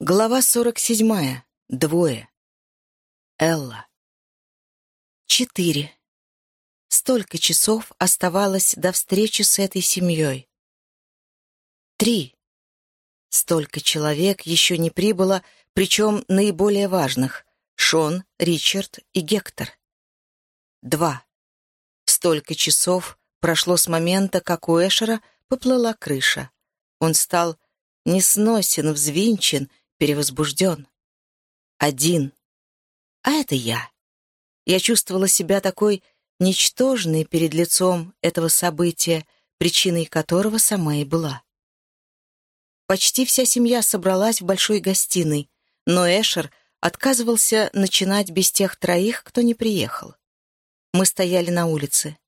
Глава сорок седьмая. Двое. Элла. Четыре. Столько часов оставалось до встречи с этой семьей. Три. Столько человек еще не прибыло, причем наиболее важных — Шон, Ричард и Гектор. Два. Столько часов прошло с момента, как у Эшера поплыла крыша. Он стал несносен, взвинчен, перевозбужден. Один. А это я. Я чувствовала себя такой ничтожной перед лицом этого события, причиной которого сама и была. Почти вся семья собралась в большой гостиной, но Эшер отказывался начинать без тех троих, кто не приехал. Мы стояли на улице.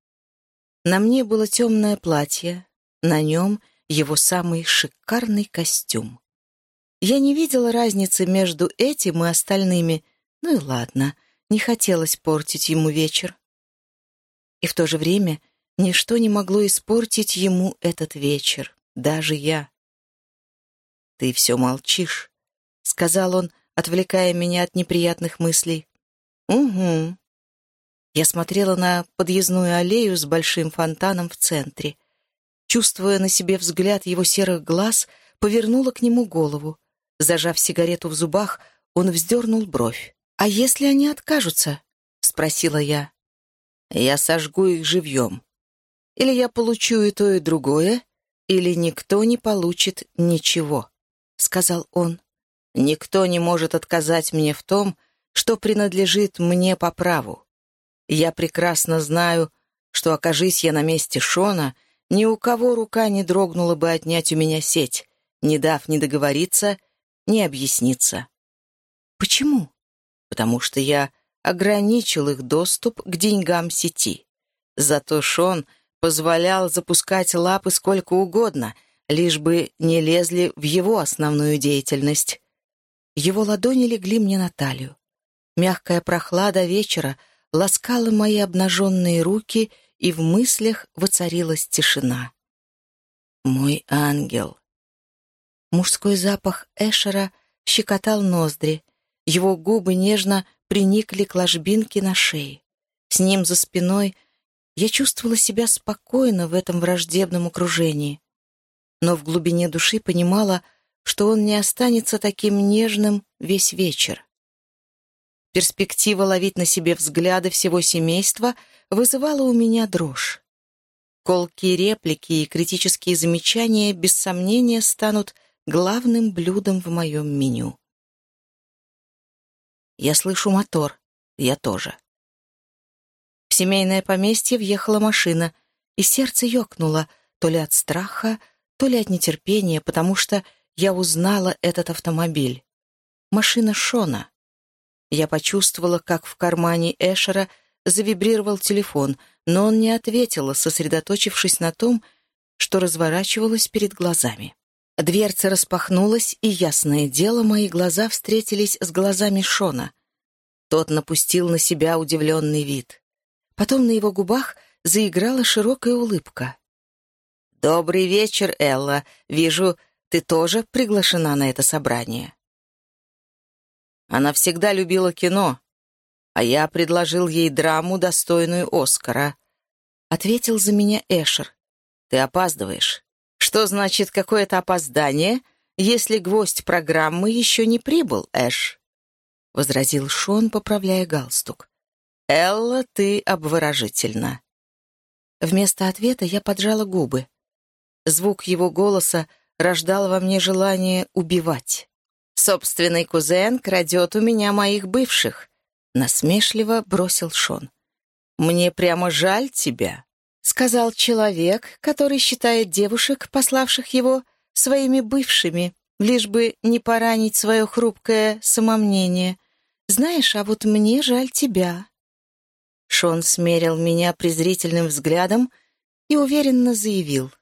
На мне было темное платье, на нем его самый шикарный костюм. Я не видела разницы между этим и остальными, ну и ладно, не хотелось портить ему вечер. И в то же время ничто не могло испортить ему этот вечер, даже я. «Ты все молчишь», — сказал он, отвлекая меня от неприятных мыслей. «Угу». Я смотрела на подъездную аллею с большим фонтаном в центре. Чувствуя на себе взгляд его серых глаз, повернула к нему голову. Зажав сигарету в зубах, он вздернул бровь. «А если они откажутся?» — спросила я. «Я сожгу их живьем. Или я получу и то, и другое, или никто не получит ничего», — сказал он. «Никто не может отказать мне в том, что принадлежит мне по праву. Я прекрасно знаю, что, окажись я на месте Шона, ни у кого рука не дрогнула бы отнять у меня сеть, не дав ни договориться не объяснится. Почему? Потому что я ограничил их доступ к деньгам сети. Зато Шон позволял запускать лапы сколько угодно, лишь бы не лезли в его основную деятельность. Его ладони легли мне на талию. Мягкая прохлада вечера ласкала мои обнаженные руки, и в мыслях воцарилась тишина. «Мой ангел», Мужской запах Эшера щекотал ноздри. Его губы нежно приникли к ложбинке на шее. С ним за спиной я чувствовала себя спокойно в этом враждебном окружении. Но в глубине души понимала, что он не останется таким нежным весь вечер. Перспектива ловить на себе взгляды всего семейства вызывала у меня дрожь. Колкие реплики и критические замечания без сомнения станут главным блюдом в моем меню. Я слышу мотор, я тоже. В семейное поместье въехала машина, и сердце ёкнуло то ли от страха, то ли от нетерпения, потому что я узнала этот автомобиль. Машина Шона. Я почувствовала, как в кармане Эшера завибрировал телефон, но он не ответил, сосредоточившись на том, что разворачивалось перед глазами. Дверца распахнулась, и, ясное дело, мои глаза встретились с глазами Шона. Тот напустил на себя удивленный вид. Потом на его губах заиграла широкая улыбка. «Добрый вечер, Элла. Вижу, ты тоже приглашена на это собрание». Она всегда любила кино, а я предложил ей драму, достойную Оскара. Ответил за меня Эшер. «Ты опаздываешь». Что значит какое-то опоздание, если гвоздь программы еще не прибыл, Эш? Возразил Шон, поправляя галстук. Элла, ты обворожительна. Вместо ответа я поджала губы. Звук его голоса рождал во мне желание убивать. «Собственный кузен крадет у меня моих бывших», — насмешливо бросил Шон. «Мне прямо жаль тебя сказал человек, который считает девушек, пославших его, своими бывшими, лишь бы не поранить свое хрупкое самомнение. Знаешь, а вот мне жаль тебя. Шон смерил меня презрительным взглядом и уверенно заявил.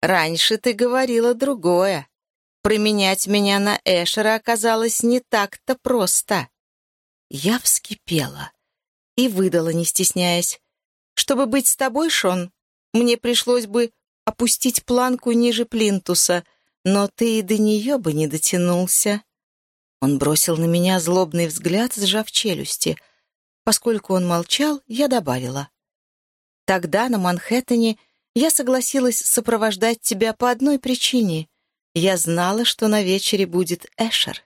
«Раньше ты говорила другое. Променять меня на Эшера оказалось не так-то просто». Я вскипела и выдала, не стесняясь. Чтобы быть с тобой, Шон, мне пришлось бы опустить планку ниже плинтуса, но ты и до нее бы не дотянулся». Он бросил на меня злобный взгляд, сжав челюсти. Поскольку он молчал, я добавила. «Тогда на Манхэттене я согласилась сопровождать тебя по одной причине. Я знала, что на вечере будет Эшер.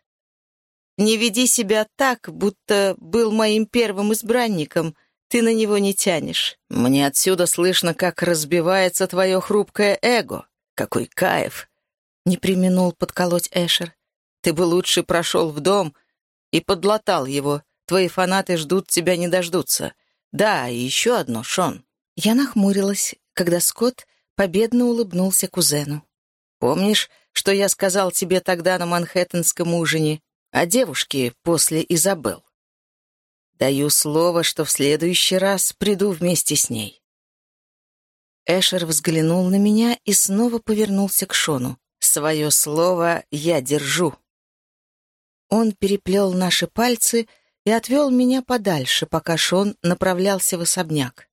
Не веди себя так, будто был моим первым избранником. Ты на него не тянешь. Мне отсюда слышно, как разбивается твое хрупкое эго. Какой кайф!» Не применул подколоть Эшер. Ты бы лучше прошел в дом и подлатал его. Твои фанаты ждут тебя не дождутся. Да, и еще одно, Шон». Я нахмурилась, когда Скотт победно улыбнулся кузену. «Помнишь, что я сказал тебе тогда на манхэттенском ужине о девушке после Изабел? Даю слово, что в следующий раз приду вместе с ней». Эшер взглянул на меня и снова повернулся к Шону. «Свое слово я держу». Он переплел наши пальцы и отвел меня подальше, пока Шон направлялся в особняк.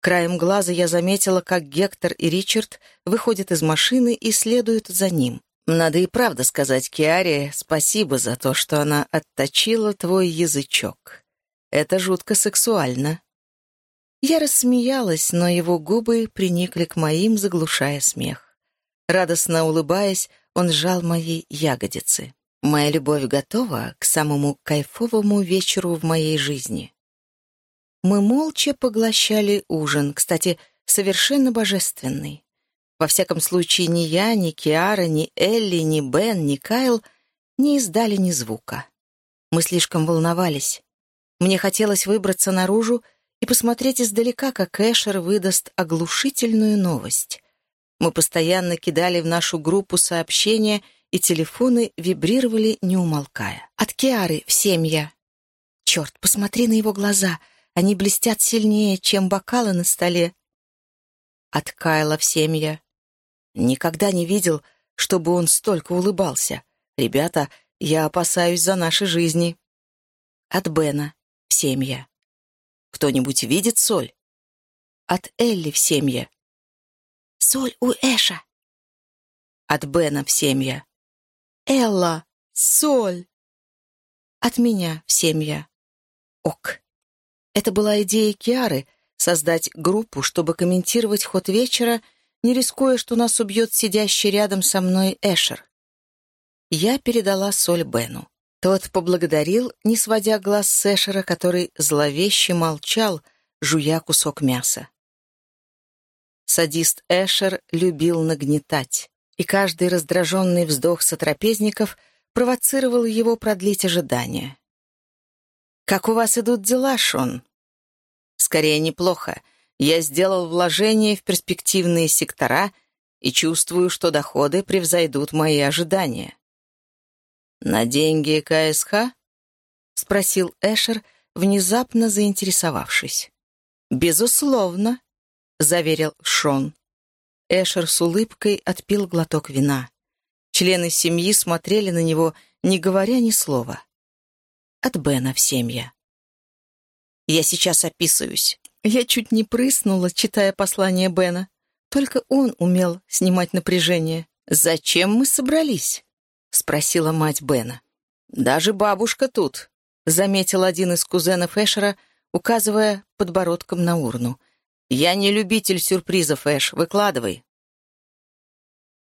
Краем глаза я заметила, как Гектор и Ричард выходят из машины и следуют за ним. Надо и правда сказать Киаре спасибо за то, что она отточила твой язычок. Это жутко сексуально. Я рассмеялась, но его губы приникли к моим, заглушая смех. Радостно улыбаясь, он сжал мои ягодицы. Моя любовь готова к самому кайфовому вечеру в моей жизни. Мы молча поглощали ужин, кстати, совершенно божественный. Во всяком случае, ни я, ни Киара, ни Элли, ни Бен, ни Кайл не издали ни звука. Мы слишком волновались. Мне хотелось выбраться наружу и посмотреть издалека, как Эшер выдаст оглушительную новость. Мы постоянно кидали в нашу группу сообщения — и телефоны вибрировали, не умолкая. От Киары в семья. Черт, посмотри на его глаза. Они блестят сильнее, чем бокалы на столе. От Кайла в семья. Никогда не видел, чтобы он столько улыбался. Ребята, я опасаюсь за наши жизни. От Бена семья. Кто-нибудь видит соль? От Элли в семье. Соль у Эша. От Бена в семья. Элла, соль. От меня в семья. Ок. Это была идея Киары — создать группу, чтобы комментировать ход вечера, не рискуя, что нас убьет сидящий рядом со мной Эшер. Я передала соль Бену. Тот поблагодарил, не сводя глаз с Эшера, который зловеще молчал, жуя кусок мяса. Садист Эшер любил нагнетать и каждый раздраженный вздох сотрапезников провоцировал его продлить ожидание. «Как у вас идут дела, Шон?» «Скорее, неплохо. Я сделал вложения в перспективные сектора и чувствую, что доходы превзойдут мои ожидания». «На деньги КСХ?» — спросил Эшер, внезапно заинтересовавшись. «Безусловно», — заверил Шон. Эшер с улыбкой отпил глоток вина. Члены семьи смотрели на него, не говоря ни слова. От Бена в семье. Я сейчас описываюсь. Я чуть не прыснула, читая послание Бена. Только он умел снимать напряжение. «Зачем мы собрались?» — спросила мать Бена. «Даже бабушка тут», — заметил один из кузенов Эшера, указывая подбородком на урну. «Я не любитель сюрпризов, Эш, выкладывай».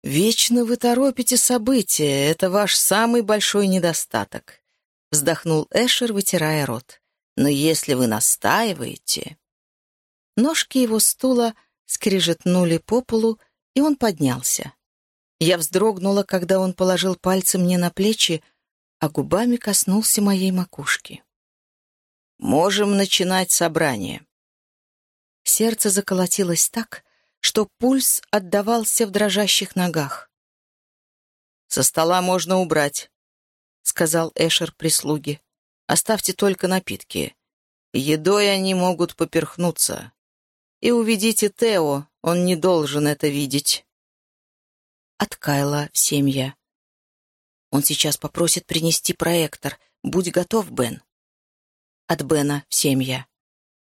«Вечно вы торопите события, это ваш самый большой недостаток», — вздохнул Эшер, вытирая рот. «Но если вы настаиваете...» Ножки его стула скрижетнули по полу, и он поднялся. Я вздрогнула, когда он положил пальцы мне на плечи, а губами коснулся моей макушки. «Можем начинать собрание». Сердце заколотилось так, что пульс отдавался в дрожащих ногах. «Со стола можно убрать», — сказал Эшер прислуге. «Оставьте только напитки. Едой они могут поперхнуться. И уведите Тео, он не должен это видеть». От Кайла семья. Он сейчас попросит принести проектор. Будь готов, Бен. От Бена семья.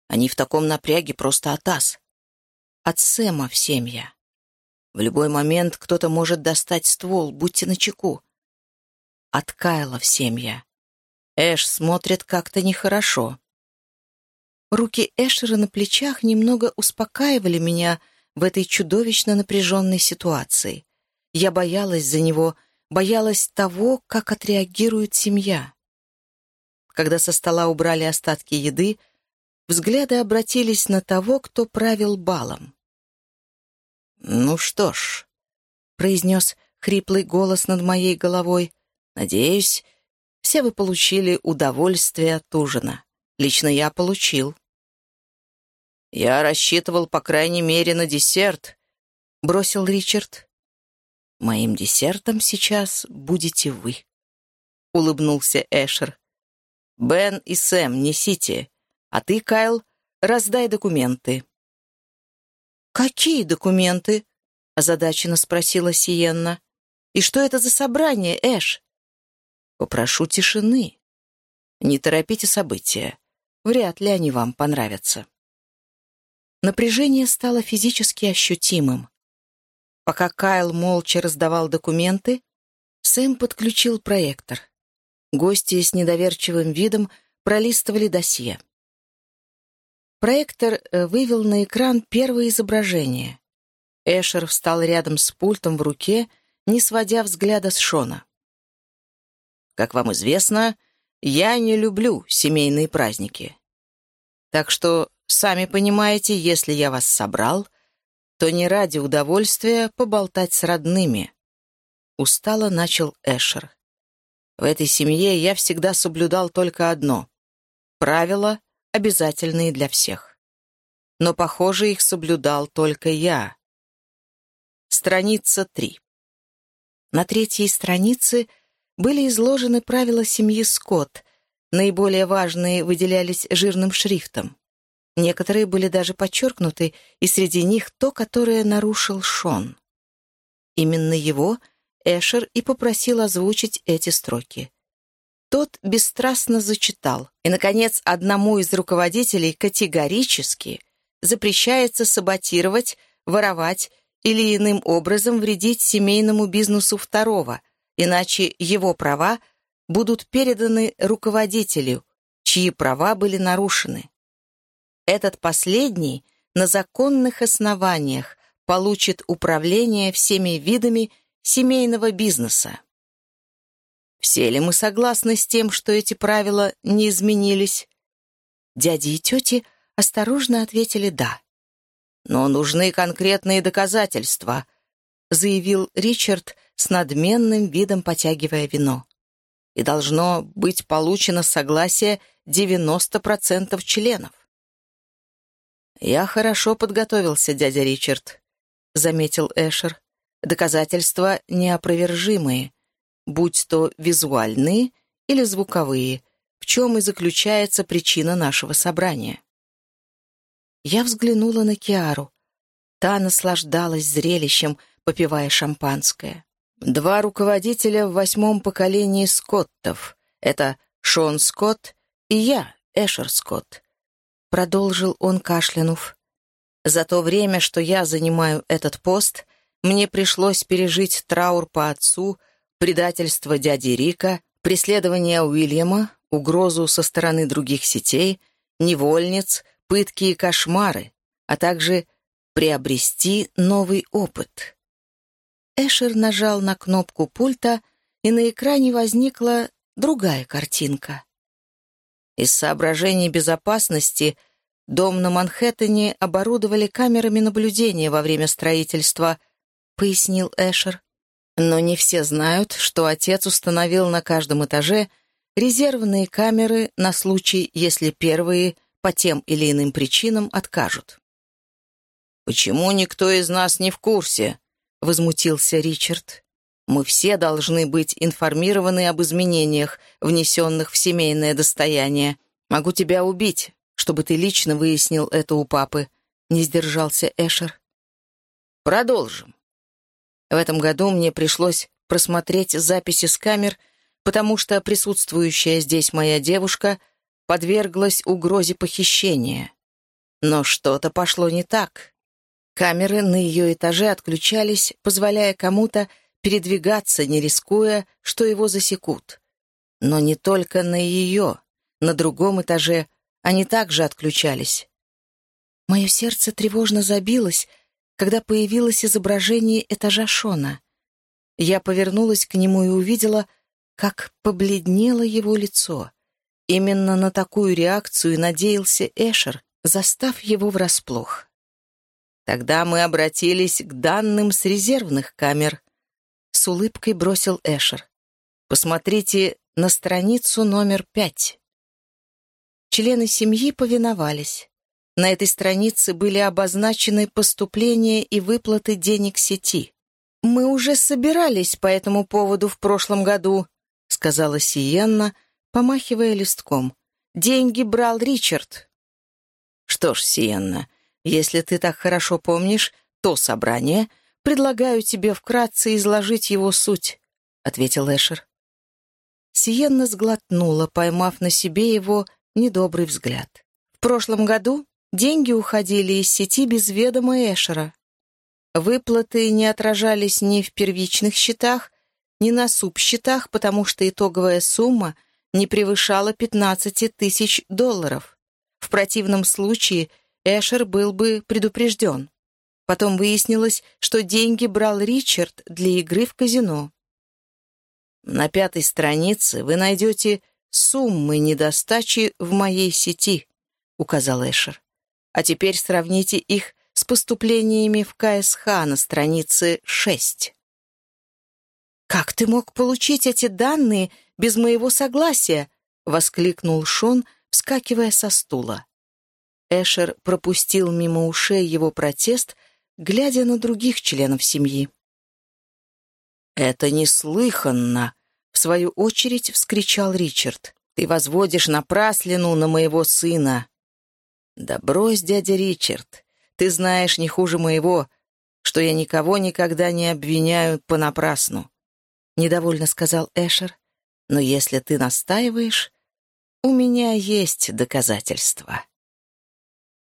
Они в таком напряге просто атас от Сэма семья. В любой момент кто-то может достать ствол, будьте начеку. Откаяла всем я. Эш смотрит как-то нехорошо. Руки Эшера на плечах немного успокаивали меня в этой чудовищно напряженной ситуации. Я боялась за него, боялась того, как отреагирует семья. Когда со стола убрали остатки еды, взгляды обратились на того, кто правил балом. «Ну что ж», — произнес хриплый голос над моей головой, «надеюсь, все вы получили удовольствие от ужина. Лично я получил». «Я рассчитывал, по крайней мере, на десерт», — бросил Ричард. «Моим десертом сейчас будете вы», — улыбнулся Эшер. «Бен и Сэм, несите, а ты, Кайл, раздай документы». «Какие документы?» — озадаченно спросила Сиенна. «И что это за собрание, Эш?» «Попрошу тишины. Не торопите события. Вряд ли они вам понравятся». Напряжение стало физически ощутимым. Пока Кайл молча раздавал документы, Сэм подключил проектор. Гости с недоверчивым видом пролистывали досье. Проектор э, вывел на экран первое изображение. Эшер встал рядом с пультом в руке, не сводя взгляда с Шона. «Как вам известно, я не люблю семейные праздники. Так что, сами понимаете, если я вас собрал, то не ради удовольствия поболтать с родными». Устало начал Эшер. В этой семье я всегда соблюдал только одно — правило, обязательные для всех. Но, похоже, их соблюдал только я. Страница 3. На третьей странице были изложены правила семьи Скотт, наиболее важные выделялись жирным шрифтом. Некоторые были даже подчеркнуты, и среди них то, которое нарушил Шон. Именно его Эшер и попросил озвучить эти строки. Тот бесстрастно зачитал. И, наконец, одному из руководителей категорически запрещается саботировать, воровать или иным образом вредить семейному бизнесу второго, иначе его права будут переданы руководителю, чьи права были нарушены. Этот последний на законных основаниях получит управление всеми видами семейного бизнеса. Все ли мы согласны с тем, что эти правила не изменились? Дяди и тети осторожно ответили «да». «Но нужны конкретные доказательства», — заявил Ричард с надменным видом потягивая вино. «И должно быть получено согласие 90% членов». «Я хорошо подготовился, дядя Ричард», — заметил Эшер. «Доказательства неопровержимые будь то визуальные или звуковые, в чем и заключается причина нашего собрания. Я взглянула на Киару. Та наслаждалась зрелищем, попивая шампанское. Два руководителя в восьмом поколении Скоттов. Это Шон Скотт и я, Эшер Скотт. Продолжил он, кашлянув. За то время, что я занимаю этот пост, мне пришлось пережить траур по отцу, предательство дяди Рика, преследование Уильяма, угрозу со стороны других сетей, невольниц, пытки и кошмары, а также приобрести новый опыт. Эшер нажал на кнопку пульта, и на экране возникла другая картинка. Из соображений безопасности дом на Манхэттене оборудовали камерами наблюдения во время строительства, пояснил Эшер. Но не все знают, что отец установил на каждом этаже резервные камеры на случай, если первые по тем или иным причинам откажут. «Почему никто из нас не в курсе?» — возмутился Ричард. «Мы все должны быть информированы об изменениях, внесенных в семейное достояние. Могу тебя убить, чтобы ты лично выяснил это у папы», — не сдержался Эшер. «Продолжим. В этом году мне пришлось просмотреть записи с камер, потому что присутствующая здесь моя девушка подверглась угрозе похищения. Но что-то пошло не так. Камеры на ее этаже отключались, позволяя кому-то передвигаться, не рискуя, что его засекут. Но не только на ее, на другом этаже они также отключались. Мое сердце тревожно забилось, когда появилось изображение этажа Шона. Я повернулась к нему и увидела, как побледнело его лицо. Именно на такую реакцию надеялся Эшер, застав его врасплох. Тогда мы обратились к данным с резервных камер. С улыбкой бросил Эшер. Посмотрите на страницу номер пять. Члены семьи повиновались. На этой странице были обозначены поступления и выплаты денег сети. «Мы уже собирались по этому поводу в прошлом году», — сказала Сиенна, помахивая листком. «Деньги брал Ричард». «Что ж, Сиенна, если ты так хорошо помнишь то собрание, предлагаю тебе вкратце изложить его суть», — ответил Эшер. Сиенна сглотнула, поймав на себе его недобрый взгляд. В прошлом году деньги уходили из сети без ведома Эшера. Выплаты не отражались ни в первичных счетах, ни на субсчетах, потому что итоговая сумма не превышала 15 тысяч долларов. В противном случае – Эшер был бы предупрежден. Потом выяснилось, что деньги брал Ричард для игры в казино. На пятой странице вы найдете суммы недостачи в моей сети, указал Эшер. А теперь сравните их с поступлениями в КСХ на странице 6. «Как ты мог получить эти данные без моего согласия?» — воскликнул Шон, вскакивая со стула. Эшер пропустил мимо ушей его протест, глядя на других членов семьи. «Это неслыханно!» — в свою очередь вскричал Ричард. «Ты возводишь напраслину на моего сына!» «Да брось, дядя Ричард, ты знаешь не хуже моего, что я никого никогда не обвиняю понапрасну», — недовольно сказал Эшер. «Но если ты настаиваешь, у меня есть доказательства».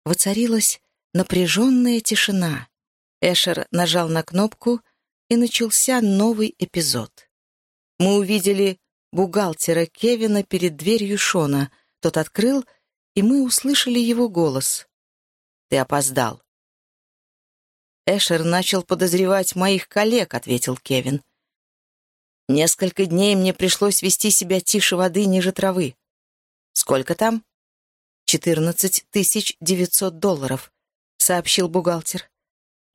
Воцарилась напряженная тишина. Эшер нажал на кнопку, и начался новый эпизод. Мы увидели бухгалтера Кевина перед дверью Шона. Тот открыл, и мы услышали его голос. «Ты опоздал». «Эшер начал подозревать моих коллег», — ответил Кевин. «Несколько дней мне пришлось вести себя тише воды ниже травы. Сколько там?» «Четырнадцать тысяч девятьсот долларов», — сообщил бухгалтер.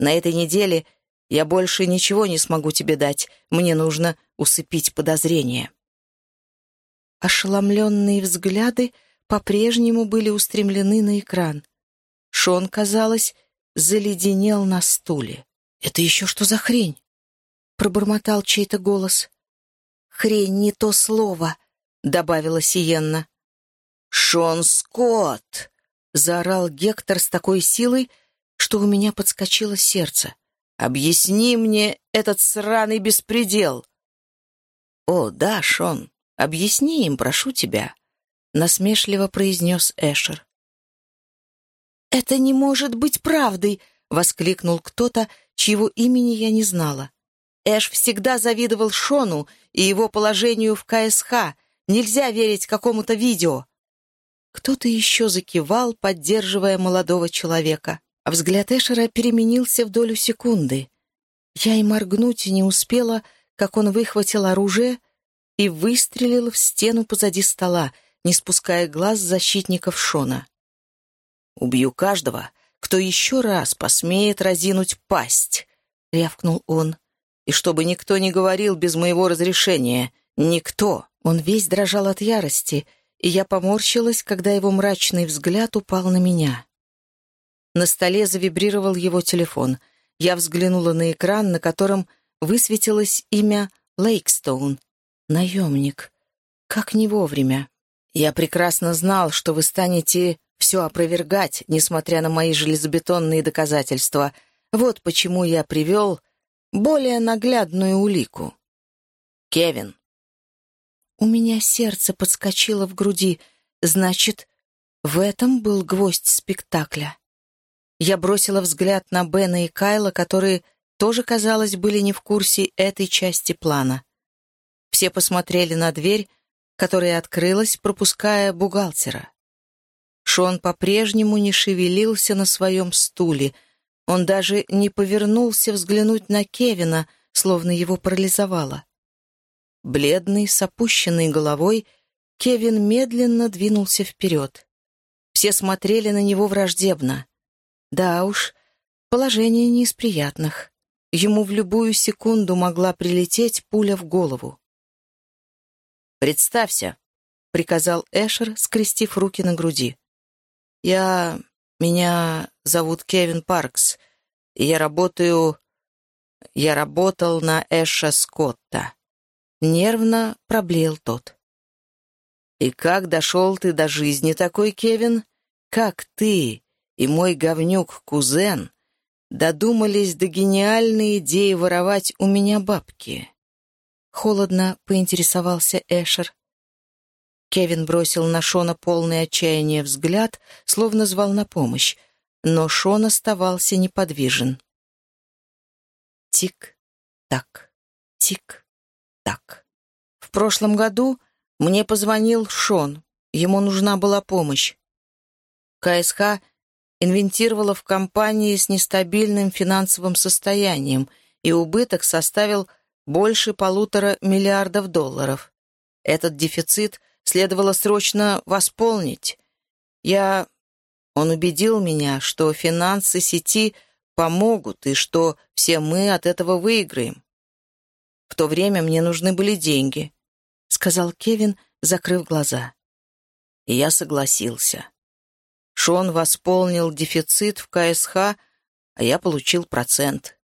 «На этой неделе я больше ничего не смогу тебе дать. Мне нужно усыпить подозрения». Ошеломленные взгляды по-прежнему были устремлены на экран. Шон, казалось, заледенел на стуле. «Это еще что за хрень?» — пробормотал чей-то голос. «Хрень не то слово», — добавила Сиенна. «Шон Скотт!» — заорал Гектор с такой силой, что у меня подскочило сердце. «Объясни мне этот сраный беспредел!» «О, да, Шон, объясни им, прошу тебя», — насмешливо произнес Эшер. «Это не может быть правдой!» — воскликнул кто-то, чьего имени я не знала. Эш всегда завидовал Шону и его положению в КСХ. Нельзя верить какому-то видео. Кто-то еще закивал, поддерживая молодого человека, а взгляд Эшера переменился в долю секунды. Я и моргнуть не успела, как он выхватил оружие и выстрелил в стену позади стола, не спуская глаз защитников Шона. «Убью каждого, кто еще раз посмеет разинуть пасть», — рявкнул он. «И чтобы никто не говорил без моего разрешения, никто!» Он весь дрожал от ярости, и я поморщилась, когда его мрачный взгляд упал на меня. На столе завибрировал его телефон. Я взглянула на экран, на котором высветилось имя Лейкстоун. Наемник. Как не вовремя. Я прекрасно знал, что вы станете все опровергать, несмотря на мои железобетонные доказательства. Вот почему я привел более наглядную улику. Кевин, у меня сердце подскочило в груди. Значит, в этом был гвоздь спектакля. Я бросила взгляд на Бена и Кайла, которые тоже, казалось, были не в курсе этой части плана. Все посмотрели на дверь, которая открылась, пропуская бухгалтера. Шон по-прежнему не шевелился на своем стуле. Он даже не повернулся взглянуть на Кевина, словно его парализовало. Бледный, с опущенной головой, Кевин медленно двинулся вперед. Все смотрели на него враждебно. Да уж, положение не из приятных. Ему в любую секунду могла прилететь пуля в голову. «Представься», — приказал Эшер, скрестив руки на груди. «Я... меня зовут Кевин Паркс, я работаю... я работал на Эша Скотта». Нервно проблеял тот. «И как дошел ты до жизни такой, Кевин? Как ты и мой говнюк-кузен додумались до гениальной идеи воровать у меня бабки?» Холодно поинтересовался Эшер. Кевин бросил на Шона полный отчаяния взгляд, словно звал на помощь, но Шон оставался неподвижен. Тик-так, тик-так. В прошлом году мне позвонил Шон, ему нужна была помощь. КСХ инвентировала в компании с нестабильным финансовым состоянием, и убыток составил больше полутора миллиардов долларов. Этот дефицит следовало срочно восполнить. Я... Он убедил меня, что финансы сети помогут и что все мы от этого выиграем. В то время мне нужны были деньги, — сказал Кевин, закрыв глаза. И я согласился. Шон восполнил дефицит в КСХ, а я получил процент.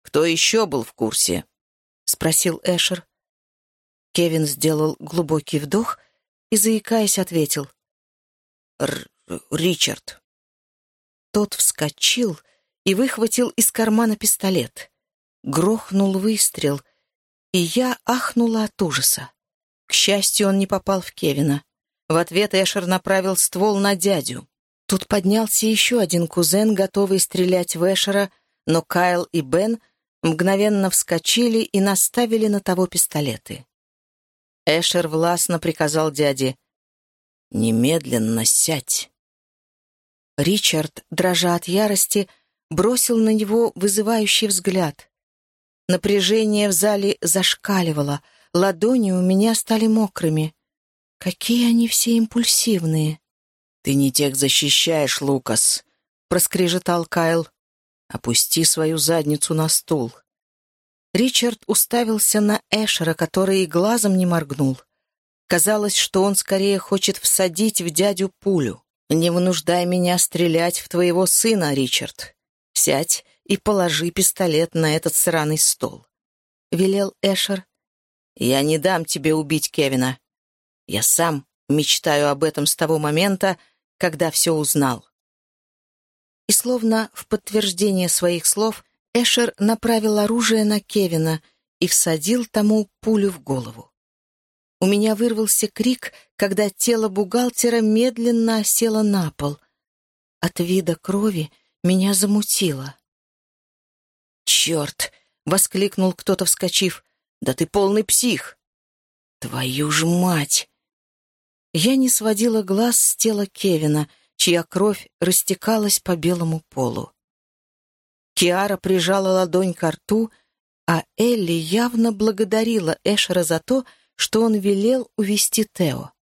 Кто еще был в курсе? — спросил Эшер. Кевин сделал глубокий вдох и, заикаясь, ответил. Р «Ричард». Тот вскочил и выхватил из кармана пистолет. Грохнул выстрел, и я ахнула от ужаса. К счастью, он не попал в Кевина. В ответ Эшер направил ствол на дядю. Тут поднялся еще один кузен, готовый стрелять в Эшера, но Кайл и Бен мгновенно вскочили и наставили на того пистолеты. Эшер властно приказал дяде «Немедленно сядь». Ричард, дрожа от ярости, бросил на него вызывающий взгляд. Напряжение в зале зашкаливало, ладони у меня стали мокрыми. Какие они все импульсивные. «Ты не тех защищаешь, Лукас», — проскрежетал Кайл. Опусти свою задницу на стул». Ричард уставился на Эшера, который и глазом не моргнул. Казалось, что он скорее хочет всадить в дядю пулю. «Не вынуждай меня стрелять в твоего сына, Ричард. Сядь и положи пистолет на этот сраный стол», — велел Эшер. «Я не дам тебе убить Кевина. Я сам мечтаю об этом с того момента, когда все узнал». И словно в подтверждение своих слов Эшер направил оружие на Кевина и всадил тому пулю в голову. У меня вырвался крик, когда тело бухгалтера медленно осело на пол. От вида крови меня замутило. «Черт!» — воскликнул кто-то, вскочив. «Да ты полный псих!» «Твою ж мать!» Я не сводила глаз с тела Кевина — чья кровь растекалась по белому полу. Киара прижала ладонь к рту, а Элли явно благодарила Эшера за то, что он велел увести Тео.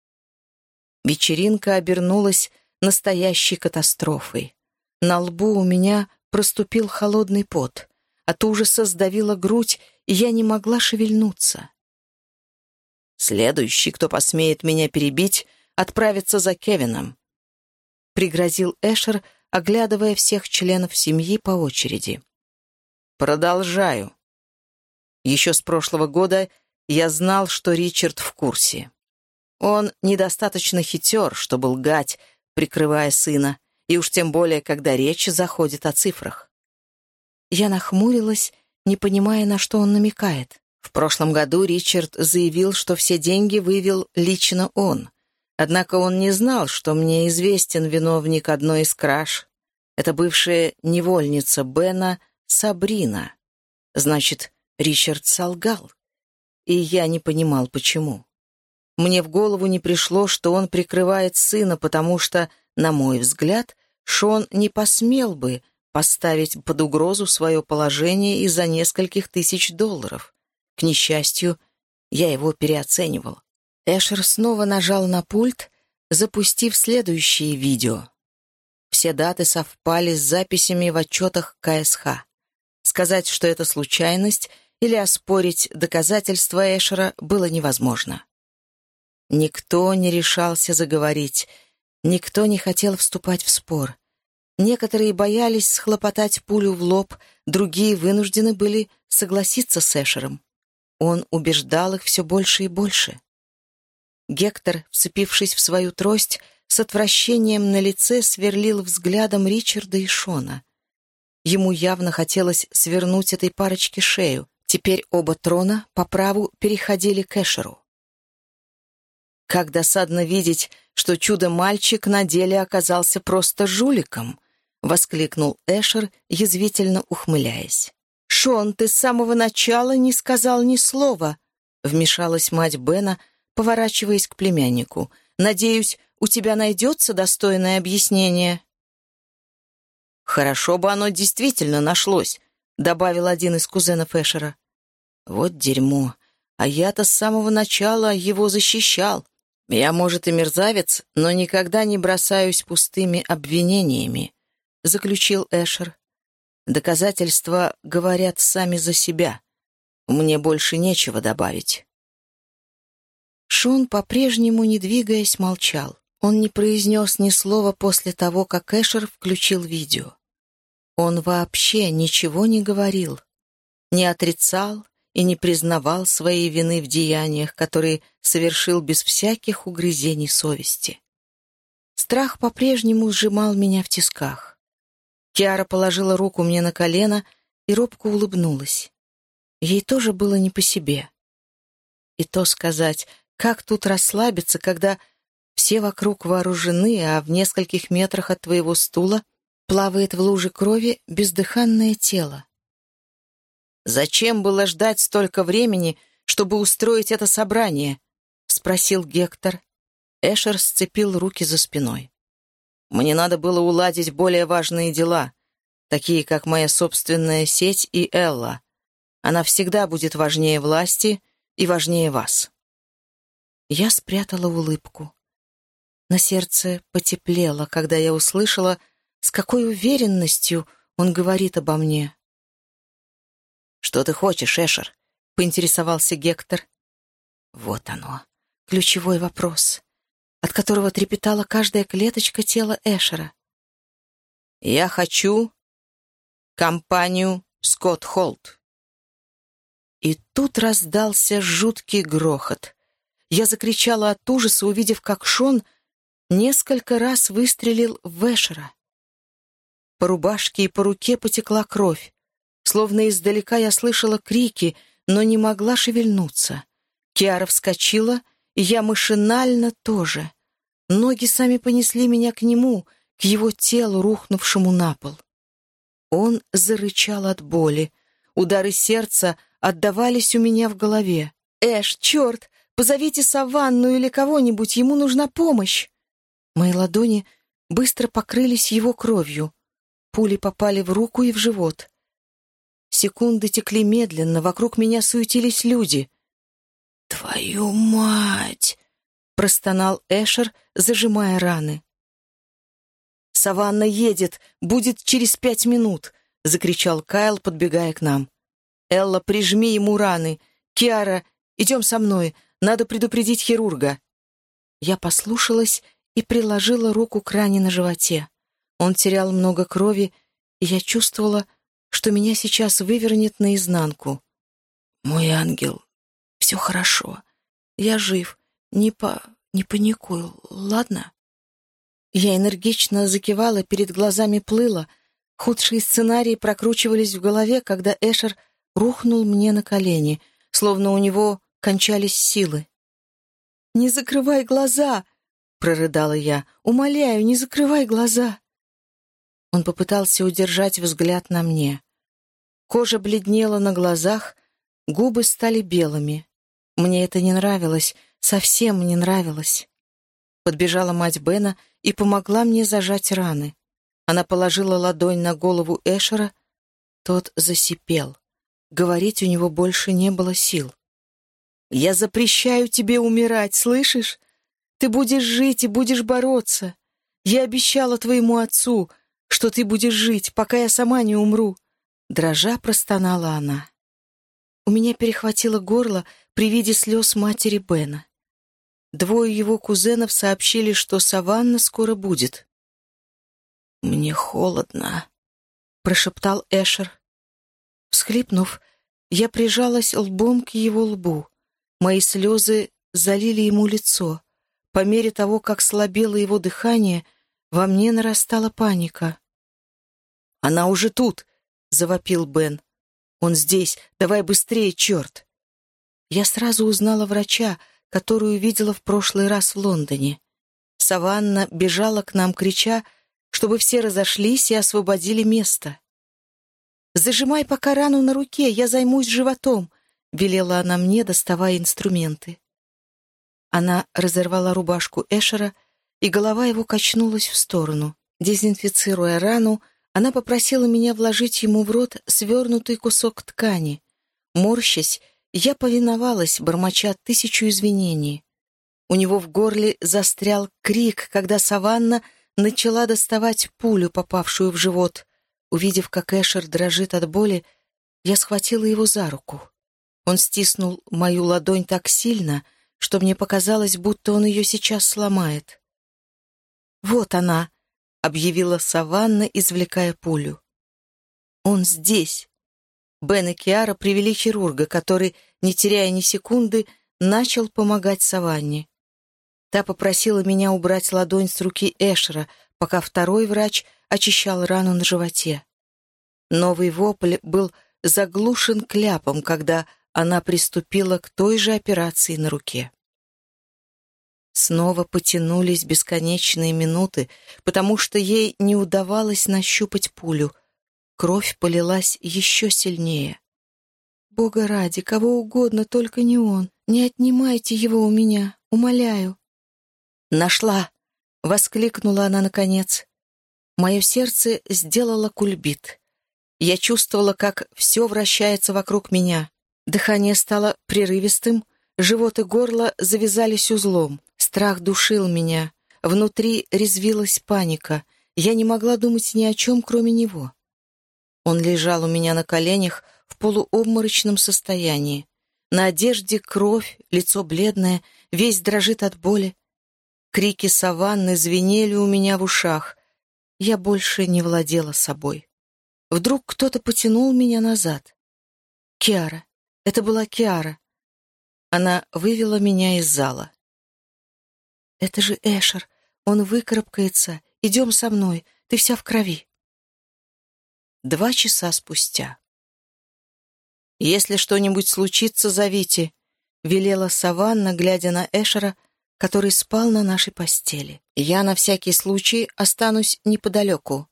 Вечеринка обернулась настоящей катастрофой. На лбу у меня проступил холодный пот. От ужаса сдавила грудь, и я не могла шевельнуться. «Следующий, кто посмеет меня перебить, отправится за Кевином», пригрозил Эшер, оглядывая всех членов семьи по очереди. «Продолжаю. Еще с прошлого года я знал, что Ричард в курсе. Он недостаточно хитер, чтобы лгать, прикрывая сына, и уж тем более, когда речь заходит о цифрах. Я нахмурилась, не понимая, на что он намекает. В прошлом году Ричард заявил, что все деньги вывел лично он, Однако он не знал, что мне известен виновник одной из краж. Это бывшая невольница Бена Сабрина. Значит, Ричард солгал. И я не понимал, почему. Мне в голову не пришло, что он прикрывает сына, потому что, на мой взгляд, Шон не посмел бы поставить под угрозу свое положение из-за нескольких тысяч долларов. К несчастью, я его переоценивал. Эшер снова нажал на пульт, запустив следующее видео. Все даты совпали с записями в отчетах КСХ. Сказать, что это случайность, или оспорить доказательства Эшера было невозможно. Никто не решался заговорить, никто не хотел вступать в спор. Некоторые боялись схлопотать пулю в лоб, другие вынуждены были согласиться с Эшером. Он убеждал их все больше и больше. Гектор, вцепившись в свою трость, с отвращением на лице сверлил взглядом Ричарда и Шона. Ему явно хотелось свернуть этой парочке шею. Теперь оба трона по праву переходили к Эшеру. Как досадно видеть, что чудо-мальчик на деле оказался просто жуликом, — воскликнул Эшер, язвительно ухмыляясь. «Шон, ты с самого начала не сказал ни слова», — вмешалась мать Бена, поворачиваясь к племяннику. «Надеюсь, у тебя найдется достойное объяснение». «Хорошо бы оно действительно нашлось», — добавил один из кузенов Эшера. «Вот дерьмо. А я-то с самого начала его защищал. Я, может, и мерзавец, но никогда не бросаюсь пустыми обвинениями», — заключил Эшер. «Доказательства говорят сами за себя. Мне больше нечего добавить». Шон, по-прежнему не двигаясь, молчал. Он не произнес ни слова после того, как Эшер включил видео. Он вообще ничего не говорил, не отрицал и не признавал своей вины в деяниях, которые совершил без всяких угрызений совести. Страх по-прежнему сжимал меня в тисках. Киара положила руку мне на колено и робко улыбнулась. Ей тоже было не по себе. И то сказать, как тут расслабиться, когда все вокруг вооружены, а в нескольких метрах от твоего стула плавает в луже крови бездыханное тело. «Зачем было ждать столько времени, чтобы устроить это собрание?» — спросил Гектор. Эшер сцепил руки за спиной. «Мне надо было уладить более важные дела, такие как моя собственная сеть и Элла. Она всегда будет важнее власти и важнее вас». Я спрятала улыбку. На сердце потеплело, когда я услышала, с какой уверенностью он говорит обо мне. «Что ты хочешь, Эшер?» — поинтересовался Гектор. Вот оно, ключевой вопрос, от которого трепетала каждая клеточка тела Эшера. «Я хочу компанию Скотт Холт». И тут раздался жуткий грохот. Я закричала от ужаса, увидев, как Шон — несколько раз выстрелил в Эшера. По рубашке и по руке потекла кровь. Словно издалека я слышала крики, но не могла шевельнуться. Киара вскочила, я машинально тоже. Ноги сами понесли меня к нему, к его телу, рухнувшему на пол. Он зарычал от боли. Удары сердца отдавались у меня в голове. «Эш, черт! Позовите Саванну или кого-нибудь, ему нужна помощь!» Мои ладони быстро покрылись его кровью. Пули попали в руку и в живот. Секунды текли медленно, вокруг меня суетились люди. «Твою мать!» — простонал Эшер, зажимая раны. «Саванна едет! Будет через пять минут!» — закричал Кайл, подбегая к нам. «Элла, прижми ему раны! Киара, идем со мной! Надо предупредить хирурга!» Я послушалась и приложила руку к ране на животе. Он терял много крови, и я чувствовала, что меня сейчас вывернет наизнанку. «Мой ангел, все хорошо. Я жив. Не по... не паникуй, ладно?» Я энергично закивала, перед глазами плыла. Худшие сценарии прокручивались в голове, когда Эшер рухнул мне на колени, словно у него кончались силы. «Не закрывай глаза!» — прорыдала я. «Умоляю, не закрывай глаза!» Он попытался удержать взгляд на мне. Кожа бледнела на глазах, губы стали белыми. Мне это не нравилось, совсем не нравилось. Подбежала мать Бена и помогла мне зажать раны. Она положила ладонь на голову Эшера, тот засипел. Говорить у него больше не было сил. «Я запрещаю тебе умирать, слышишь? Ты будешь жить и будешь бороться. Я обещала твоему отцу, что ты будешь жить, пока я сама не умру». Дрожа простонала она. У меня перехватило горло при виде слез матери Бена. Двое его кузенов сообщили, что Саванна скоро будет. «Мне холодно», — прошептал Эшер. Всхлипнув, я прижалась лбом к его лбу. Мои слезы залили ему лицо. По мере того, как слабело его дыхание, во мне нарастала паника. «Она уже тут!» — завопил Бен. «Он здесь! Давай быстрее, черт!» Я сразу узнала врача, которую видела в прошлый раз в Лондоне. Саванна бежала к нам, крича, чтобы все разошлись и освободили место. «Зажимай пока рану на руке, я займусь животом», — велела она мне, доставая инструменты. Она разорвала рубашку Эшера, и голова его качнулась в сторону. Дезинфицируя рану, она попросила меня вложить ему в рот свернутый кусок ткани. Морщась, я повиновалась, бормоча тысячу извинений. У него в горле застрял крик, когда Саванна начала доставать пулю, попавшую в живот. Увидев, как Эшер дрожит от боли, я схватила его за руку. Он стиснул мою ладонь так сильно, что мне показалось, будто он ее сейчас сломает. «Вот она!» — объявила Саванна, извлекая пулю. «Он здесь!» Бен и Киара привели хирурга, который, не теряя ни секунды, начал помогать Саванне. Та попросила меня убрать ладонь с руки Эшера, пока второй врач очищал рану на животе. Новый вопль был заглушен кляпом, когда она приступила к той же операции на руке. Снова потянулись бесконечные минуты, потому что ей не удавалось нащупать пулю — Кровь полилась еще сильнее. «Бога ради, кого угодно, только не он. Не отнимайте его у меня, умоляю». «Нашла!» — воскликнула она наконец. Мое сердце сделало кульбит. Я чувствовала, как все вращается вокруг меня. Дыхание стало прерывистым, живот и горло завязались узлом. Страх душил меня. Внутри резвилась паника. Я не могла думать ни о чем, кроме него. Он лежал у меня на коленях в полуобморочном состоянии. На одежде кровь, лицо бледное, весь дрожит от боли. Крики саванны звенели у меня в ушах. Я больше не владела собой. Вдруг кто-то потянул меня назад. Киара. Это была Киара. Она вывела меня из зала. «Это же Эшер. Он выкарабкается. Идем со мной. Ты вся в крови». Два часа спустя. «Если что-нибудь случится, зовите», — велела Саванна, глядя на Эшера, который спал на нашей постели. «Я на всякий случай останусь неподалеку».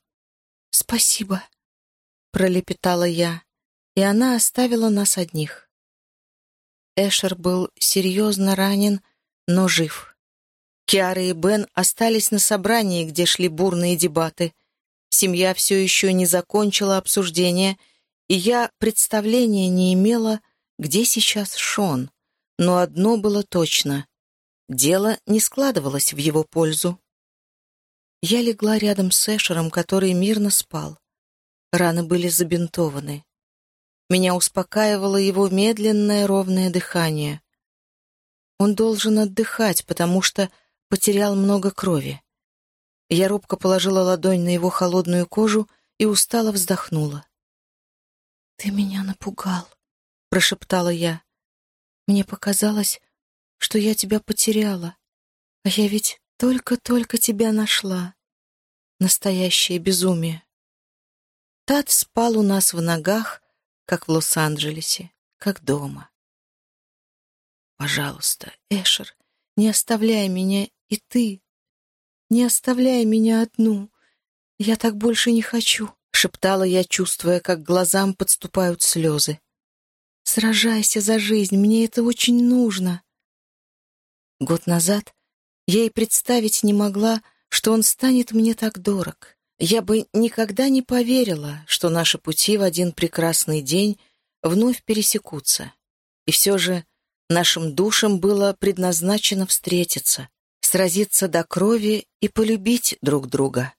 «Спасибо», — пролепетала я, и она оставила нас одних. Эшер был серьезно ранен, но жив. Киара и Бен остались на собрании, где шли бурные дебаты — Семья все еще не закончила обсуждение, и я представления не имела, где сейчас Шон. Но одно было точно — дело не складывалось в его пользу. Я легла рядом с Эшером, который мирно спал. Раны были забинтованы. Меня успокаивало его медленное ровное дыхание. Он должен отдыхать, потому что потерял много крови. Я робко положила ладонь на его холодную кожу и устало вздохнула. «Ты меня напугал», — прошептала я. «Мне показалось, что я тебя потеряла, а я ведь только-только тебя нашла. Настоящее безумие». Тат спал у нас в ногах, как в Лос-Анджелесе, как дома. «Пожалуйста, Эшер, не оставляй меня и ты, не оставляй меня одну. «Я так больше не хочу», — шептала я, чувствуя, как глазам подступают слезы. «Сражайся за жизнь, мне это очень нужно». Год назад я и представить не могла, что он станет мне так дорог. Я бы никогда не поверила, что наши пути в один прекрасный день вновь пересекутся. И все же нашим душам было предназначено встретиться, сразиться до крови и полюбить друг друга.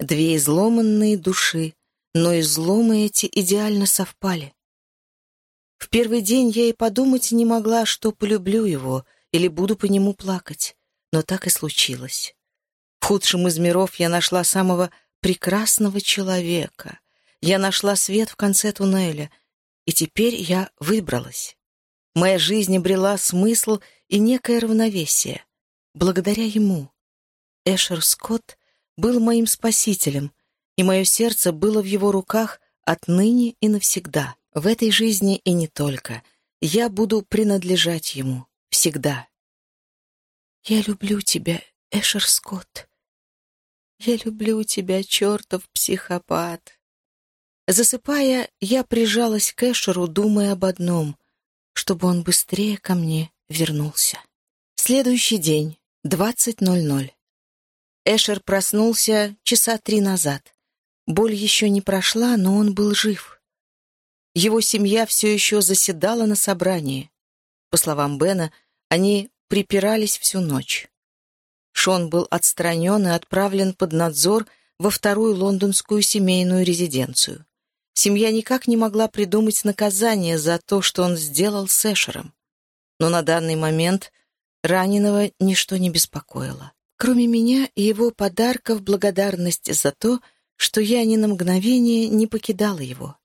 Две изломанные души, но изломы эти идеально совпали. В первый день я и подумать не могла, что полюблю его или буду по нему плакать, но так и случилось. В худшем из миров я нашла самого прекрасного человека. Я нашла свет в конце туннеля, и теперь я выбралась. Моя жизнь обрела смысл и некое равновесие. Благодаря ему. Эшер Скотт был моим спасителем, и мое сердце было в его руках отныне и навсегда. В этой жизни и не только. Я буду принадлежать ему. Всегда. «Я люблю тебя, Эшер Скотт», «Я люблю тебя, чертов психопат!» Засыпая, я прижалась к Эшеру, думая об одном, чтобы он быстрее ко мне вернулся. Следующий день, 20.00. Эшер проснулся часа три назад. Боль еще не прошла, но он был жив. Его семья все еще заседала на собрании. По словам Бена, они припирались всю ночь. Шон был отстранен и отправлен под надзор во вторую лондонскую семейную резиденцию. Семья никак не могла придумать наказание за то, что он сделал с Эшером. Но на данный момент раненого ничто не беспокоило. Кроме меня и его подарка в благодарность за то, что я ни на мгновение не покидала его.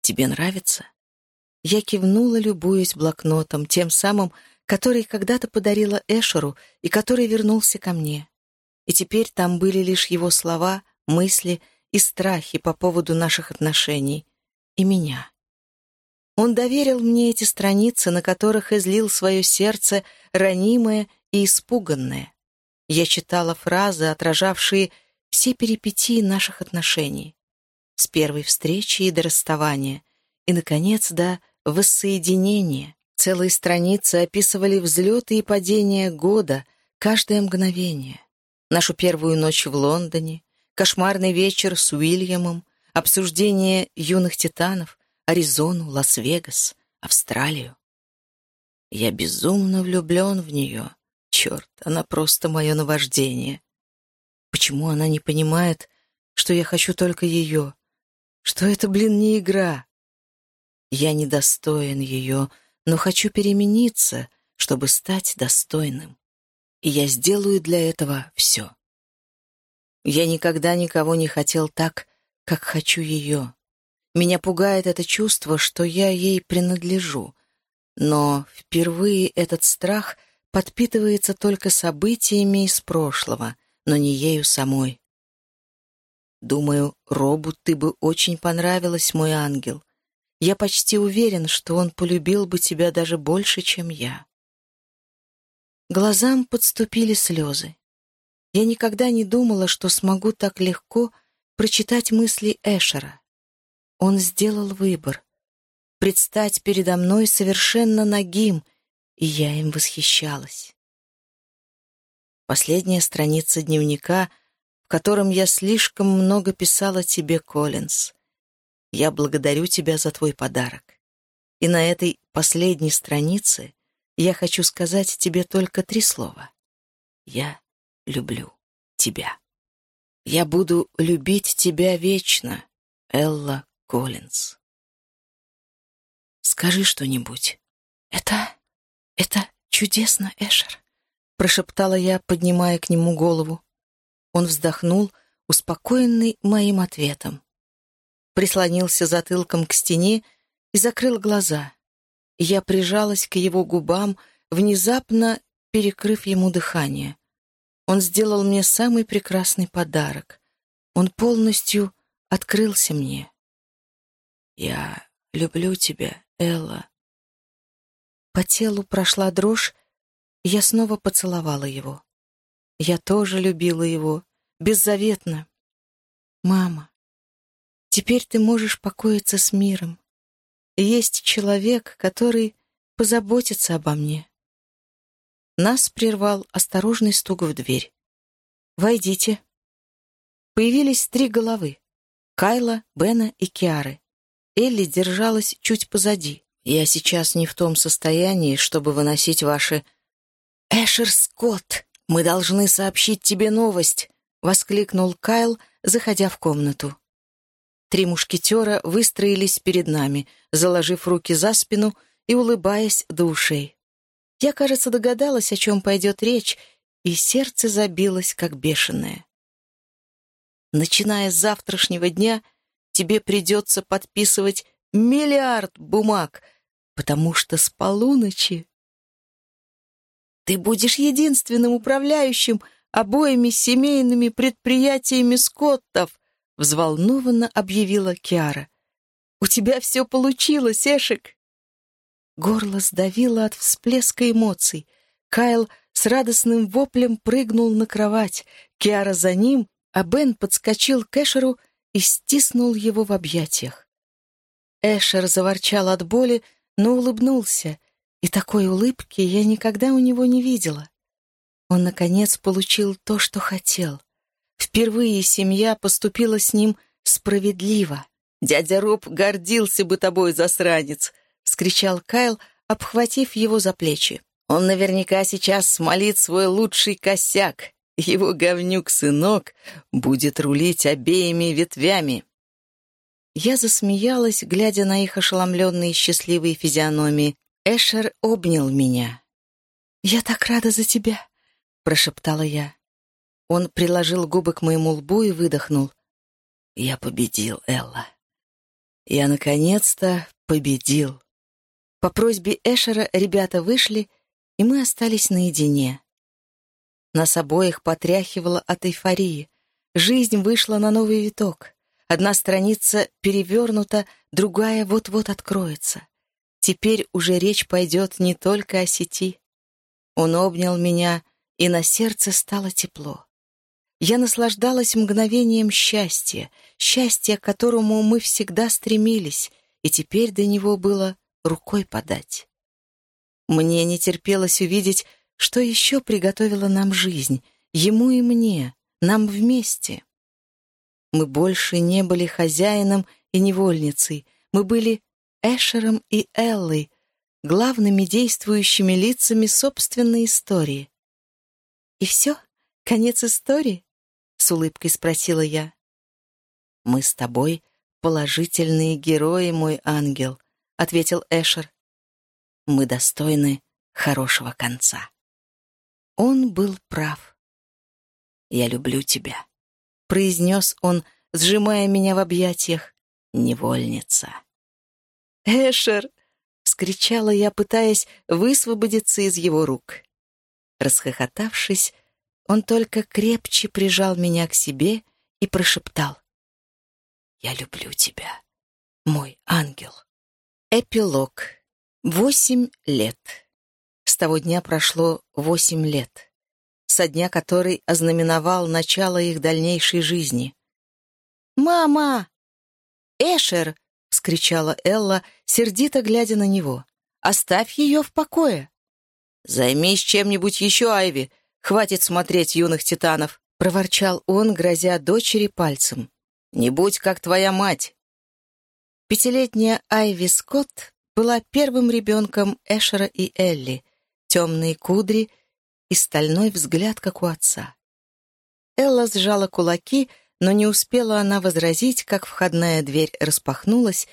«Тебе нравится?» Я кивнула, любуясь блокнотом, тем самым, который когда-то подарила Эшеру и который вернулся ко мне. И теперь там были лишь его слова, мысли и страхи по поводу наших отношений и меня. Он доверил мне эти страницы, на которых излил свое сердце, ранимое и испуганное. Я читала фразы, отражавшие все перипетии наших отношений. С первой встречи и до расставания, и, наконец, до воссоединения, Целые страницы описывали взлеты и падения года, каждое мгновение. Нашу первую ночь в Лондоне, кошмарный вечер с Уильямом, обсуждение юных титанов, Аризону, Лас-Вегас, Австралию. Я безумно влюблен в нее. Черт, она просто мое наваждение. Почему она не понимает, что я хочу только ее? Что это, блин, не игра? Я недостоин ее, — но хочу перемениться, чтобы стать достойным. И я сделаю для этого все. Я никогда никого не хотел так, как хочу ее. Меня пугает это чувство, что я ей принадлежу. Но впервые этот страх подпитывается только событиями из прошлого, но не ею самой. Думаю, Робу ты бы очень понравилась, мой ангел. Я почти уверен, что он полюбил бы тебя даже больше, чем я. Глазам подступили слезы. Я никогда не думала, что смогу так легко прочитать мысли Эшера. Он сделал выбор. Предстать передо мной совершенно нагим, и я им восхищалась. Последняя страница дневника, в котором я слишком много писала тебе, Коллинз. Я благодарю тебя за твой подарок. И на этой последней странице я хочу сказать тебе только три слова. Я люблю тебя. Я буду любить тебя вечно, Элла Коллинз. Скажи что-нибудь. Это... это чудесно, Эшер, прошептала я, поднимая к нему голову. Он вздохнул, успокоенный моим ответом прислонился затылком к стене и закрыл глаза. Я прижалась к его губам, внезапно перекрыв ему дыхание. Он сделал мне самый прекрасный подарок. Он полностью открылся мне. «Я люблю тебя, Элла». По телу прошла дрожь, и я снова поцеловала его. Я тоже любила его, беззаветно. Мама, теперь ты можешь покоиться с миром. Есть человек, который позаботится обо мне. Нас прервал осторожный стук в дверь. «Войдите». Появились три головы — Кайла, Бена и Киары. Элли держалась чуть позади. «Я сейчас не в том состоянии, чтобы выносить ваши...» «Эшер Скотт, мы должны сообщить тебе новость!» — воскликнул Кайл, заходя в комнату. Три мушкетера выстроились перед нами, заложив руки за спину и улыбаясь до ушей. Я, кажется, догадалась, о чем пойдет речь, и сердце забилось, как бешеное. Начиная с завтрашнего дня, тебе придется подписывать миллиард бумаг, потому что с полуночи ты будешь единственным управляющим обоими семейными предприятиями Скоттов, взволнованно объявила Киара. «У тебя все получилось, Эшек!» Горло сдавило от всплеска эмоций. Кайл с радостным воплем прыгнул на кровать. Киара за ним, а Бен подскочил к Эшеру и стиснул его в объятиях. Эшер заворчал от боли, но улыбнулся, и такой улыбки я никогда у него не видела. Он, наконец, получил то, что хотел. Впервые семья поступила с ним справедливо. «Дядя Роб гордился бы тобой, засранец!» — скричал Кайл, обхватив его за плечи. «Он наверняка сейчас смолит свой лучший косяк. Его говнюк-сынок будет рулить обеими ветвями». Я засмеялась, глядя на их ошеломленные счастливые физиономии. Эшер обнял меня. «Я так рада за тебя», — прошептала я. Он приложил губы к моему лбу и выдохнул. «Я победил, Элла. Я, наконец-то, победил». По просьбе Эшера ребята вышли, и мы остались наедине. Нас обоих потряхивало от эйфории. Жизнь вышла на новый виток. Одна страница перевернута, другая вот-вот откроется. Теперь уже речь пойдет не только о сети. Он обнял меня, и на сердце стало тепло. Я наслаждалась мгновением счастья, счастья, к которому мы всегда стремились, и теперь до него было рукой подать. Мне не терпелось увидеть, что еще приготовила нам жизнь, ему и мне, нам вместе. Мы больше не были хозяином и невольницей, мы были Эшером и Эллой, главными действующими лицами собственной истории. «И все? Конец истории?» — с улыбкой спросила я. «Мы с тобой положительные герои, мой ангел», — ответил Эшер. «Мы достойны хорошего конца». Он был прав. «Я люблю тебя», — произнес он, сжимая меня в объятиях. «Невольница». «Эшер!» — вскричала я, пытаясь высвободиться из его рук. Расхохотавшись, он только крепче прижал меня к себе и прошептал. «Я люблю тебя, мой ангел». Эпилог. Восемь лет. С того дня прошло восемь лет. Со дня, который ознаменовал начало их дальнейшей жизни. «Мама! Эшер!» — вскричала Элла, сердито глядя на него. «Оставь ее в покое!» «Займись чем-нибудь еще, Айви! Хватит смотреть юных титанов!» — проворчал он, грозя дочери пальцем. «Не будь как твоя мать!» Пятилетняя Айви Скотт была первым ребенком Эшера и Элли, темные кудри и стальной взгляд, как у отца. Элла сжала кулаки, но не успела она возразить, как входная дверь распахнулась,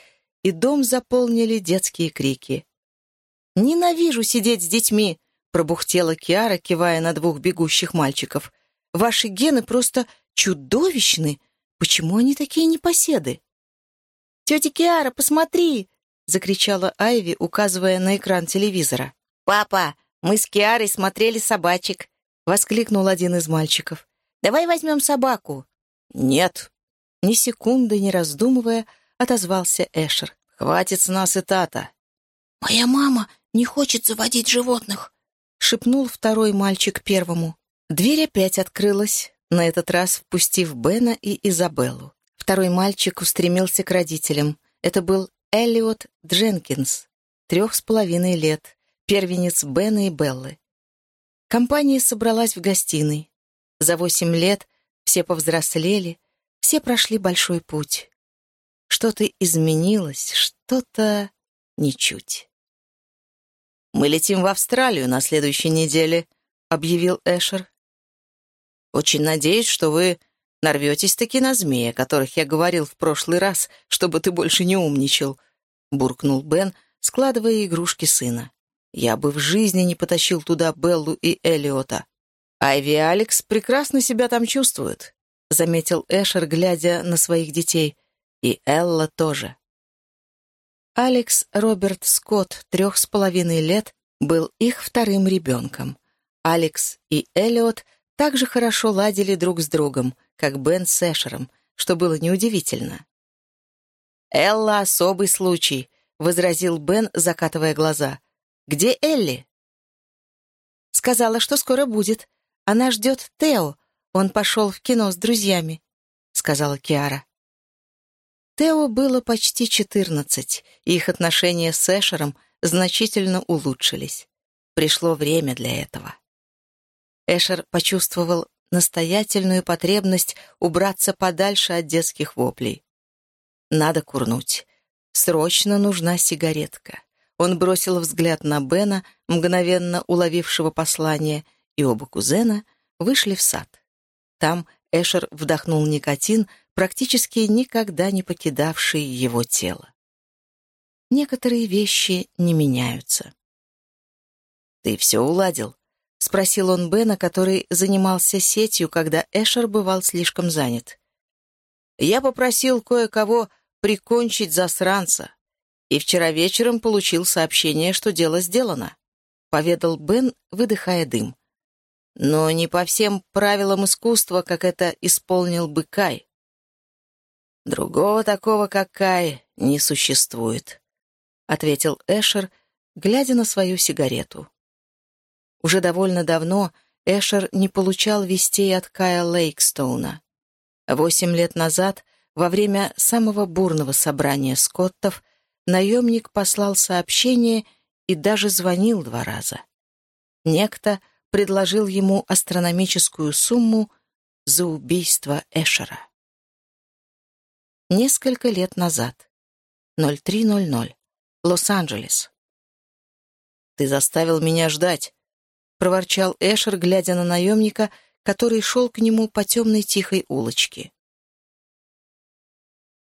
и дом заполнили детские крики. «Ненавижу сидеть с детьми!» — пробухтела Киара, кивая на двух бегущих мальчиков. «Ваши гены просто чудовищны! Почему они такие непоседы?» «Тетя Киара, посмотри!» — закричала Айви, указывая на экран телевизора. «Папа, мы с Киарой смотрели собачек!» — воскликнул один из мальчиков. «Давай возьмем собаку!» «Нет!» Ни секунды не раздумывая, отозвался Эшер. «Хватит с нас и тата!» «Моя мама не хочет заводить животных!» — шепнул второй мальчик первому. Дверь опять открылась, на этот раз впустив Бена и Изабеллу. Второй мальчик устремился к родителям. Это был Эллиот Дженкинс, трех с половиной лет, первенец Бена и Беллы. Компания собралась в гостиной. За восемь лет все повзрослели, все прошли большой путь. Что-то изменилось, что-то ничуть. «Мы летим в Австралию на следующей неделе», — объявил Эшер. «Очень надеюсь, что вы нарветесь-таки на змея, о которых я говорил в прошлый раз, чтобы ты больше не умничал», — буркнул Бен, складывая игрушки сына. «Я бы в жизни не потащил туда Беллу и Элиота. Айви Алекс прекрасно себя там чувствуют», — заметил Эшер, глядя на своих детей. «И Элла тоже». Алекс Роберт Скотт, трех с половиной лет, был их вторым ребенком. Алекс и Эллиот также хорошо ладили друг с другом, как Бен с Эшером, что было неудивительно. «Элла — особый случай», — возразил Бен, закатывая глаза. «Где Элли?» «Сказала, что скоро будет. Она ждет Тео. Он пошел в кино с друзьями», — сказала Киара. Тео было почти четырнадцать, и их отношения с Эшером значительно улучшились. Пришло время для этого. Эшер почувствовал настоятельную потребность убраться подальше от детских воплей. Надо курнуть. Срочно нужна сигаретка. Он бросил взгляд на Бена, мгновенно уловившего послание, и оба кузена вышли в сад. Там Эшер вдохнул никотин, практически никогда не покидавший его тело. Некоторые вещи не меняются. «Ты все уладил?» — спросил он Бена, который занимался сетью, когда Эшер бывал слишком занят. «Я попросил кое-кого прикончить засранца, и вчера вечером получил сообщение, что дело сделано», — поведал Бен, выдыхая дым но не по всем правилам искусства, как это исполнил бы Кай. «Другого такого, как Кай, не существует», — ответил Эшер, глядя на свою сигарету. Уже довольно давно Эшер не получал вестей от Кая Лейкстоуна. Восемь лет назад, во время самого бурного собрания скоттов, наемник послал сообщение и даже звонил два раза. Некто — предложил ему астрономическую сумму за убийство Эшера. Несколько лет назад. 0300. Лос-Анджелес. «Ты заставил меня ждать», — проворчал Эшер, глядя на наемника, который шел к нему по темной тихой улочке.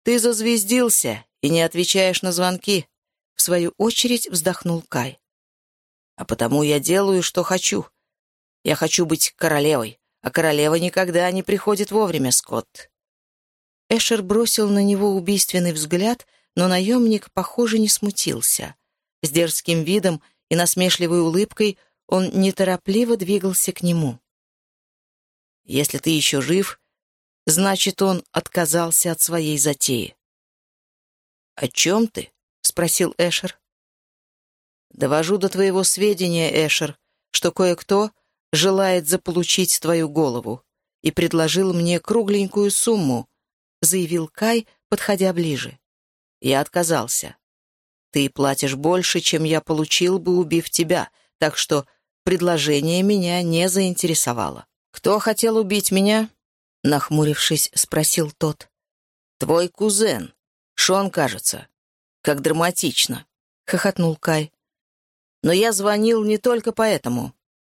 «Ты зазвездился и не отвечаешь на звонки», — в свою очередь вздохнул Кай. «А потому я делаю, что хочу. Я хочу быть королевой, а королева никогда не приходит вовремя, Скотт». Эшер бросил на него убийственный взгляд, но наемник, похоже, не смутился. С дерзким видом и насмешливой улыбкой он неторопливо двигался к нему. «Если ты еще жив, значит, он отказался от своей затеи». «О чем ты?» — спросил Эшер. «Довожу до твоего сведения, Эшер, что кое-кто желает заполучить твою голову и предложил мне кругленькую сумму», — заявил Кай, подходя ближе. Я отказался. «Ты платишь больше, чем я получил бы, убив тебя, так что предложение меня не заинтересовало». «Кто хотел убить меня?» — нахмурившись, спросил тот. «Твой кузен. Шон, кажется. Как драматично», — хохотнул Кай. «Но я звонил не только поэтому.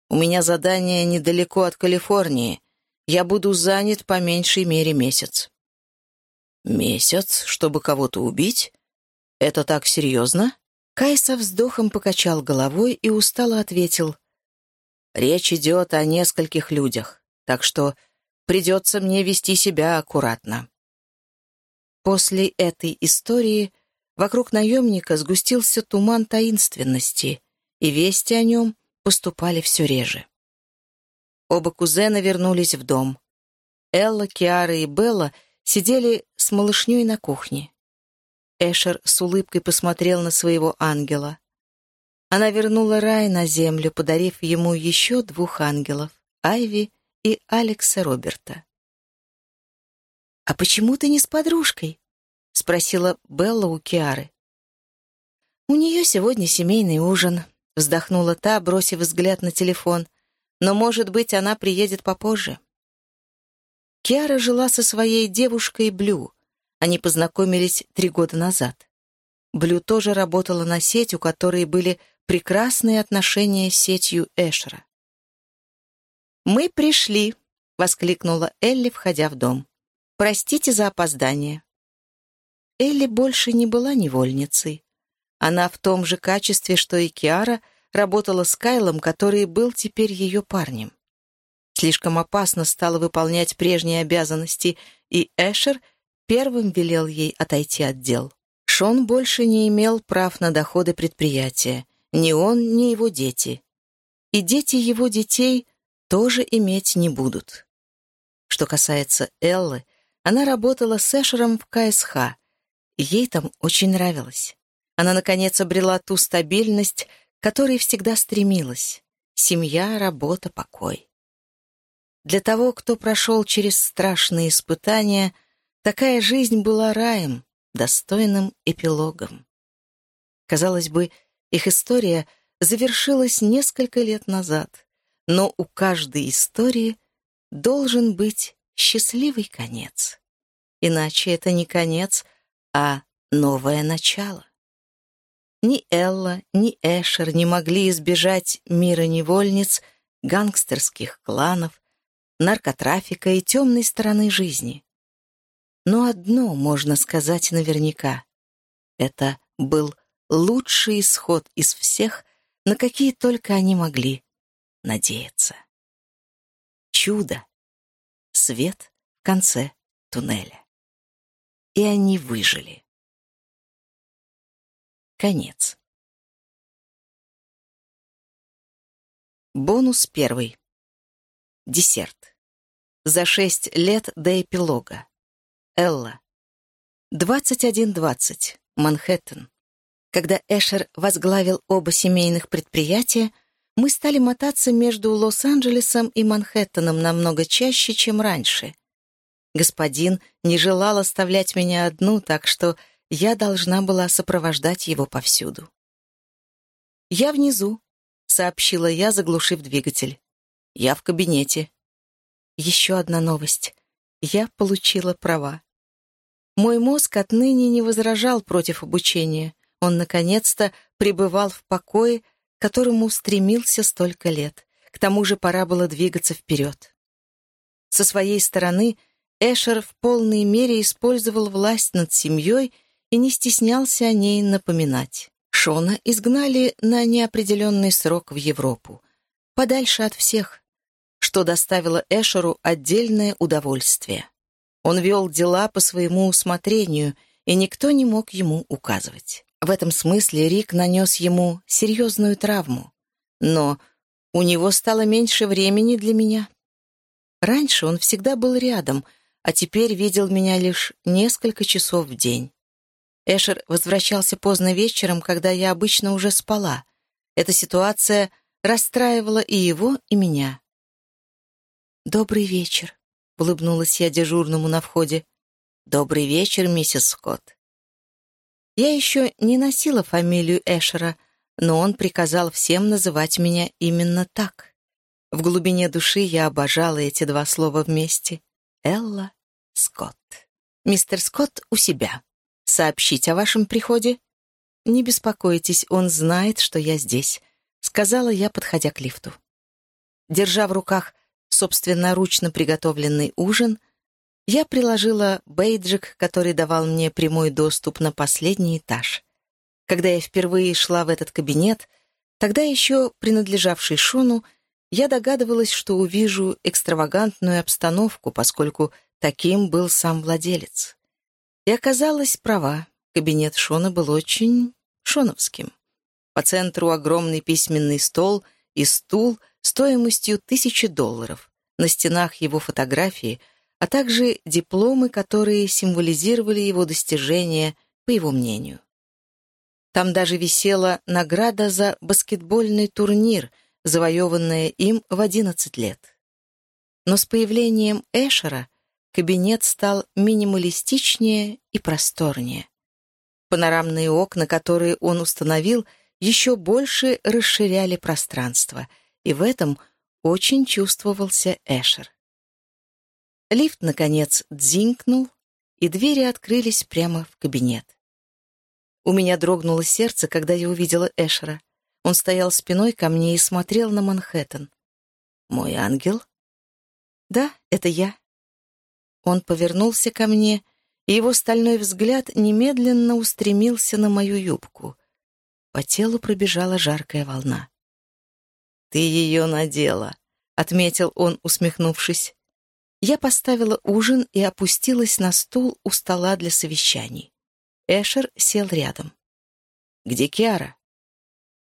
У меня задание недалеко от Калифорнии. Я буду занят по меньшей мере месяц». «Месяц, чтобы кого-то убить? Это так серьезно?» Кай со вздохом покачал головой и устало ответил. «Речь идет о нескольких людях, так что придется мне вести себя аккуратно». После этой истории вокруг наемника сгустился туман таинственности, и вести о нем поступали все реже. Оба кузена вернулись в дом. Элла, Киара и Белла сидели с малышней на кухне. Эшер с улыбкой посмотрел на своего ангела. Она вернула рай на землю, подарив ему еще двух ангелов — Айви и Алекса Роберта. «А почему ты не с подружкой?» — спросила Белла у Киары. «У нее сегодня семейный ужин», — вздохнула та, бросив взгляд на телефон. «Но, может быть, она приедет попозже». Киара жила со своей девушкой Блю. Они познакомились три года назад. Блю тоже работала на сеть, у которой были прекрасные отношения с сетью Эшера. «Мы пришли», — воскликнула Элли, входя в дом. «Простите за опоздание». Элли больше не была невольницей. Она в том же качестве, что и Киара, работала с Кайлом, который был теперь ее парнем. Слишком опасно стало выполнять прежние обязанности, и Эшер первым велел ей отойти от дел. Шон больше не имел прав на доходы предприятия, ни он, ни его дети. И дети его детей тоже иметь не будут. Что касается Эллы, она работала с Эшером в КСХ, ей там очень нравилось. Она, наконец, обрела ту стабильность, к которой всегда стремилась. Семья, работа, покой. Для того, кто прошел через страшные испытания, такая жизнь была раем, достойным эпилогом. Казалось бы, их история завершилась несколько лет назад но у каждой истории должен быть счастливый конец. Иначе это не конец, а новое начало. Ни Элла, ни Эшер не могли избежать мира невольниц, гангстерских кланов, наркотрафика и темной стороны жизни. Но одно можно сказать наверняка. Это был лучший исход из всех, на какие только они могли надеяться. Чудо. Свет в конце туннеля. И они выжили. Конец. Бонус первый. Десерт. За шесть лет до эпилога. Элла. 21.20. Манхэттен. Когда Эшер возглавил оба семейных предприятия, мы стали мотаться между Лос-Анджелесом и Манхэттеном намного чаще, чем раньше. Господин не желал оставлять меня одну, так что я должна была сопровождать его повсюду. «Я внизу», — сообщила я, заглушив двигатель. «Я в кабинете». Еще одна новость. Я получила права. Мой мозг отныне не возражал против обучения. Он, наконец-то, пребывал в покое, которому стремился столько лет. К тому же пора было двигаться вперед. Со своей стороны Эшер в полной мере использовал власть над семьей и не стеснялся о ней напоминать. Шона изгнали на неопределенный срок в Европу, подальше от всех, что доставило Эшеру отдельное удовольствие. Он вел дела по своему усмотрению, и никто не мог ему указывать. В этом смысле Рик нанес ему серьезную травму. Но у него стало меньше времени для меня. Раньше он всегда был рядом, а теперь видел меня лишь несколько часов в день. Эшер возвращался поздно вечером, когда я обычно уже спала. Эта ситуация расстраивала и его, и меня. «Добрый вечер», — улыбнулась я дежурному на входе. «Добрый вечер, миссис Скотт». Я еще не носила фамилию Эшера, но он приказал всем называть меня именно так. В глубине души я обожала эти два слова вместе. Элла Скотт. «Мистер Скотт у себя. Сообщить о вашем приходе?» «Не беспокойтесь, он знает, что я здесь», — сказала я, подходя к лифту. Держа в руках собственноручно приготовленный ужин — я приложила бейджик, который давал мне прямой доступ на последний этаж. Когда я впервые шла в этот кабинет, тогда еще принадлежавший Шону, я догадывалась, что увижу экстравагантную обстановку, поскольку таким был сам владелец. И оказалась права, кабинет Шона был очень шоновским. По центру огромный письменный стол и стул стоимостью тысячи долларов. На стенах его фотографии — а также дипломы, которые символизировали его достижения, по его мнению. Там даже висела награда за баскетбольный турнир, завоеванная им в 11 лет. Но с появлением Эшера кабинет стал минималистичнее и просторнее. Панорамные окна, которые он установил, еще больше расширяли пространство, и в этом очень чувствовался Эшер. Лифт, наконец, дзинкнул, и двери открылись прямо в кабинет. У меня дрогнуло сердце, когда я увидела Эшера. Он стоял спиной ко мне и смотрел на Манхэттен. «Мой ангел?» «Да, это я». Он повернулся ко мне, и его стальной взгляд немедленно устремился на мою юбку. По телу пробежала жаркая волна. «Ты ее надела», — отметил он, усмехнувшись. Я поставила ужин и опустилась на стул у стола для совещаний. Эшер сел рядом. «Где Киара?»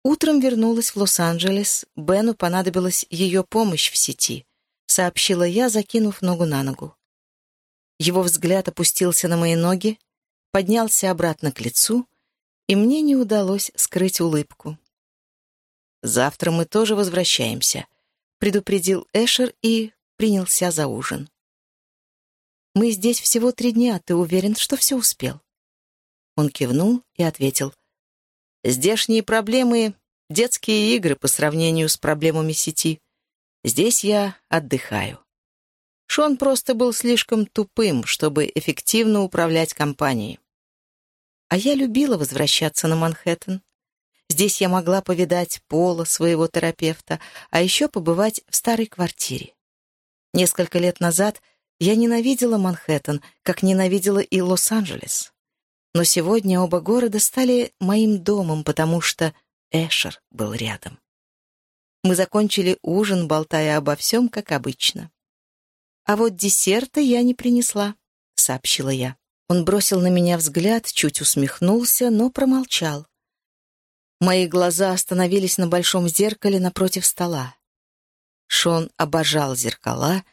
Утром вернулась в Лос-Анджелес. Бену понадобилась ее помощь в сети, сообщила я, закинув ногу на ногу. Его взгляд опустился на мои ноги, поднялся обратно к лицу, и мне не удалось скрыть улыбку. «Завтра мы тоже возвращаемся», — предупредил Эшер и принялся за ужин. «Мы здесь всего три дня, ты уверен, что все успел?» Он кивнул и ответил. «Здешние проблемы — детские игры по сравнению с проблемами сети. Здесь я отдыхаю». Шон просто был слишком тупым, чтобы эффективно управлять компанией. А я любила возвращаться на Манхэттен. Здесь я могла повидать Пола, своего терапевта, а еще побывать в старой квартире. Несколько лет назад я ненавидела Манхэттен, как ненавидела и Лос-Анджелес. Но сегодня оба города стали моим домом, потому что Эшер был рядом. Мы закончили ужин, болтая обо всем, как обычно. «А вот десерта я не принесла», — сообщила я. Он бросил на меня взгляд, чуть усмехнулся, но промолчал. Мои глаза остановились на большом зеркале напротив стола. Шон обожал зеркала,